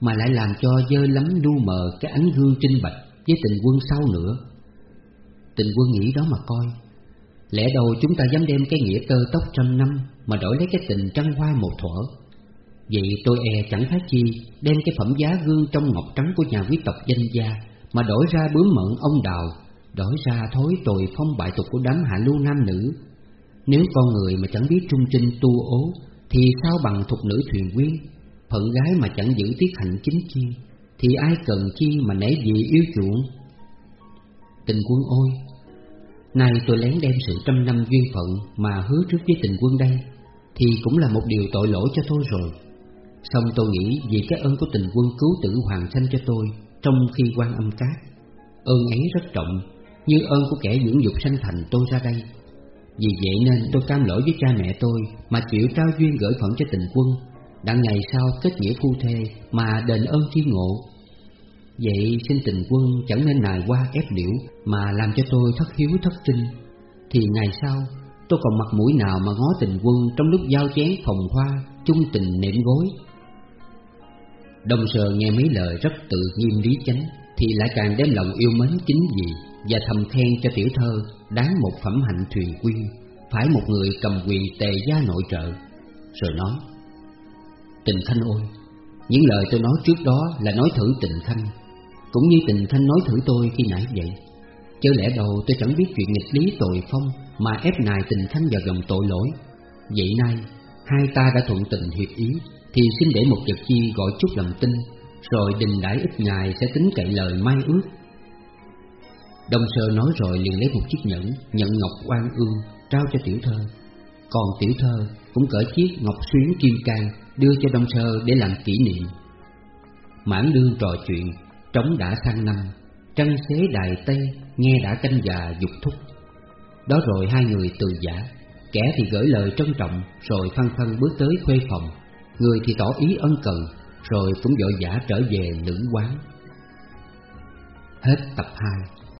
Mà lại làm cho dơ lắm lu mờ cái ánh gương trinh bạch Với tình quân sau nữa. Tình quân nghĩ đó mà coi, Lẽ đâu chúng ta dám đem cái nghĩa tơ tóc trăm năm Mà đổi lấy cái tình trăng hoa một thuở. Vậy tôi e chẳng khác chi Đem cái phẩm giá gương trong ngọc trắng của nhà quý tộc danh gia Mà đổi ra bướm mận ông đào, Đổi ra thối tồi phong bại tục của đám hạ lưu nam nữ. Nếu con người mà chẳng biết trung trinh tu ố thì sao bằng thục nữ thuyền quyên Phận gái mà chẳng giữ tiết hạnh chính chi, Thì ai cần chi mà nể gì yêu chuộng? Tình quân ôi, Nay tôi lén đem sự trăm năm duyên phận Mà hứa trước với tình quân đây, Thì cũng là một điều tội lỗi cho tôi rồi. Xong tôi nghĩ vì cái ơn của tình quân cứu tử hoàng sanh cho tôi Trong khi quan âm cát, Ơn ấy rất trọng, Như ơn của kẻ dưỡng dục sanh thành tôi ra đây. Vì vậy nên tôi cam lỗi với cha mẹ tôi Mà chịu trao duyên gửi phận cho tình quân. Đặng ngày sau kết nghĩa phu thê Mà đền ơn chi ngộ. Vậy xin tình quân chẳng nên nài qua ép điểu Mà làm cho tôi thất hiếu thất tinh. Thì ngày sau, tôi còn mặt mũi nào mà ngó tình quân Trong lúc giao chén phòng hoa, chung tình nệm gối? Đông Sờ nghe mấy lời rất tự nghiêm lý chánh. Thì lại càng đem lòng yêu mến kính dị Và thầm khen cho tiểu thơ Đáng một phẩm hạnh thuyền quyên, Phải một người cầm quyền tề gia nội trợ. Rồi nói, Tình Khanh ôi Những lời tôi nói trước đó là nói thử tình Khanh Cũng như tình Khanh nói thử tôi khi nãy vậy. Chớ lẽ đầu tôi chẳng biết chuyện nghịch lý tội phong Mà ép nài tình Khanh vào gầm tội lỗi. Vậy nay, Hai ta đã thuận tình hiệp ý, thì xin để một vật chi gọi chút lòng tin rồi đình đãi ít ngày sẽ tính cậy lời mai ước. Đông Sơ nói rồi liền lấy một chiếc nhẫn Nhận ngọc oan ương, Trao cho tiểu thơ. Còn tiểu thơ cũng cởi chiếc ngọc xuyến kim can Đưa cho Đông Sơ để làm kỷ niệm. Mãn đương trò chuyện, Trống đã sang năm Trăng xế đài tây Nghe đã canh già dục thúc. Đó rồi hai người từ giả, Kẻ thì gửi lời trân trọng, Rồi phăng phăng bước tới khuê phòng, Người thì tỏ ý ân cần. Rồi cũng vội vã trở về lưỡng quán. Hết tập 2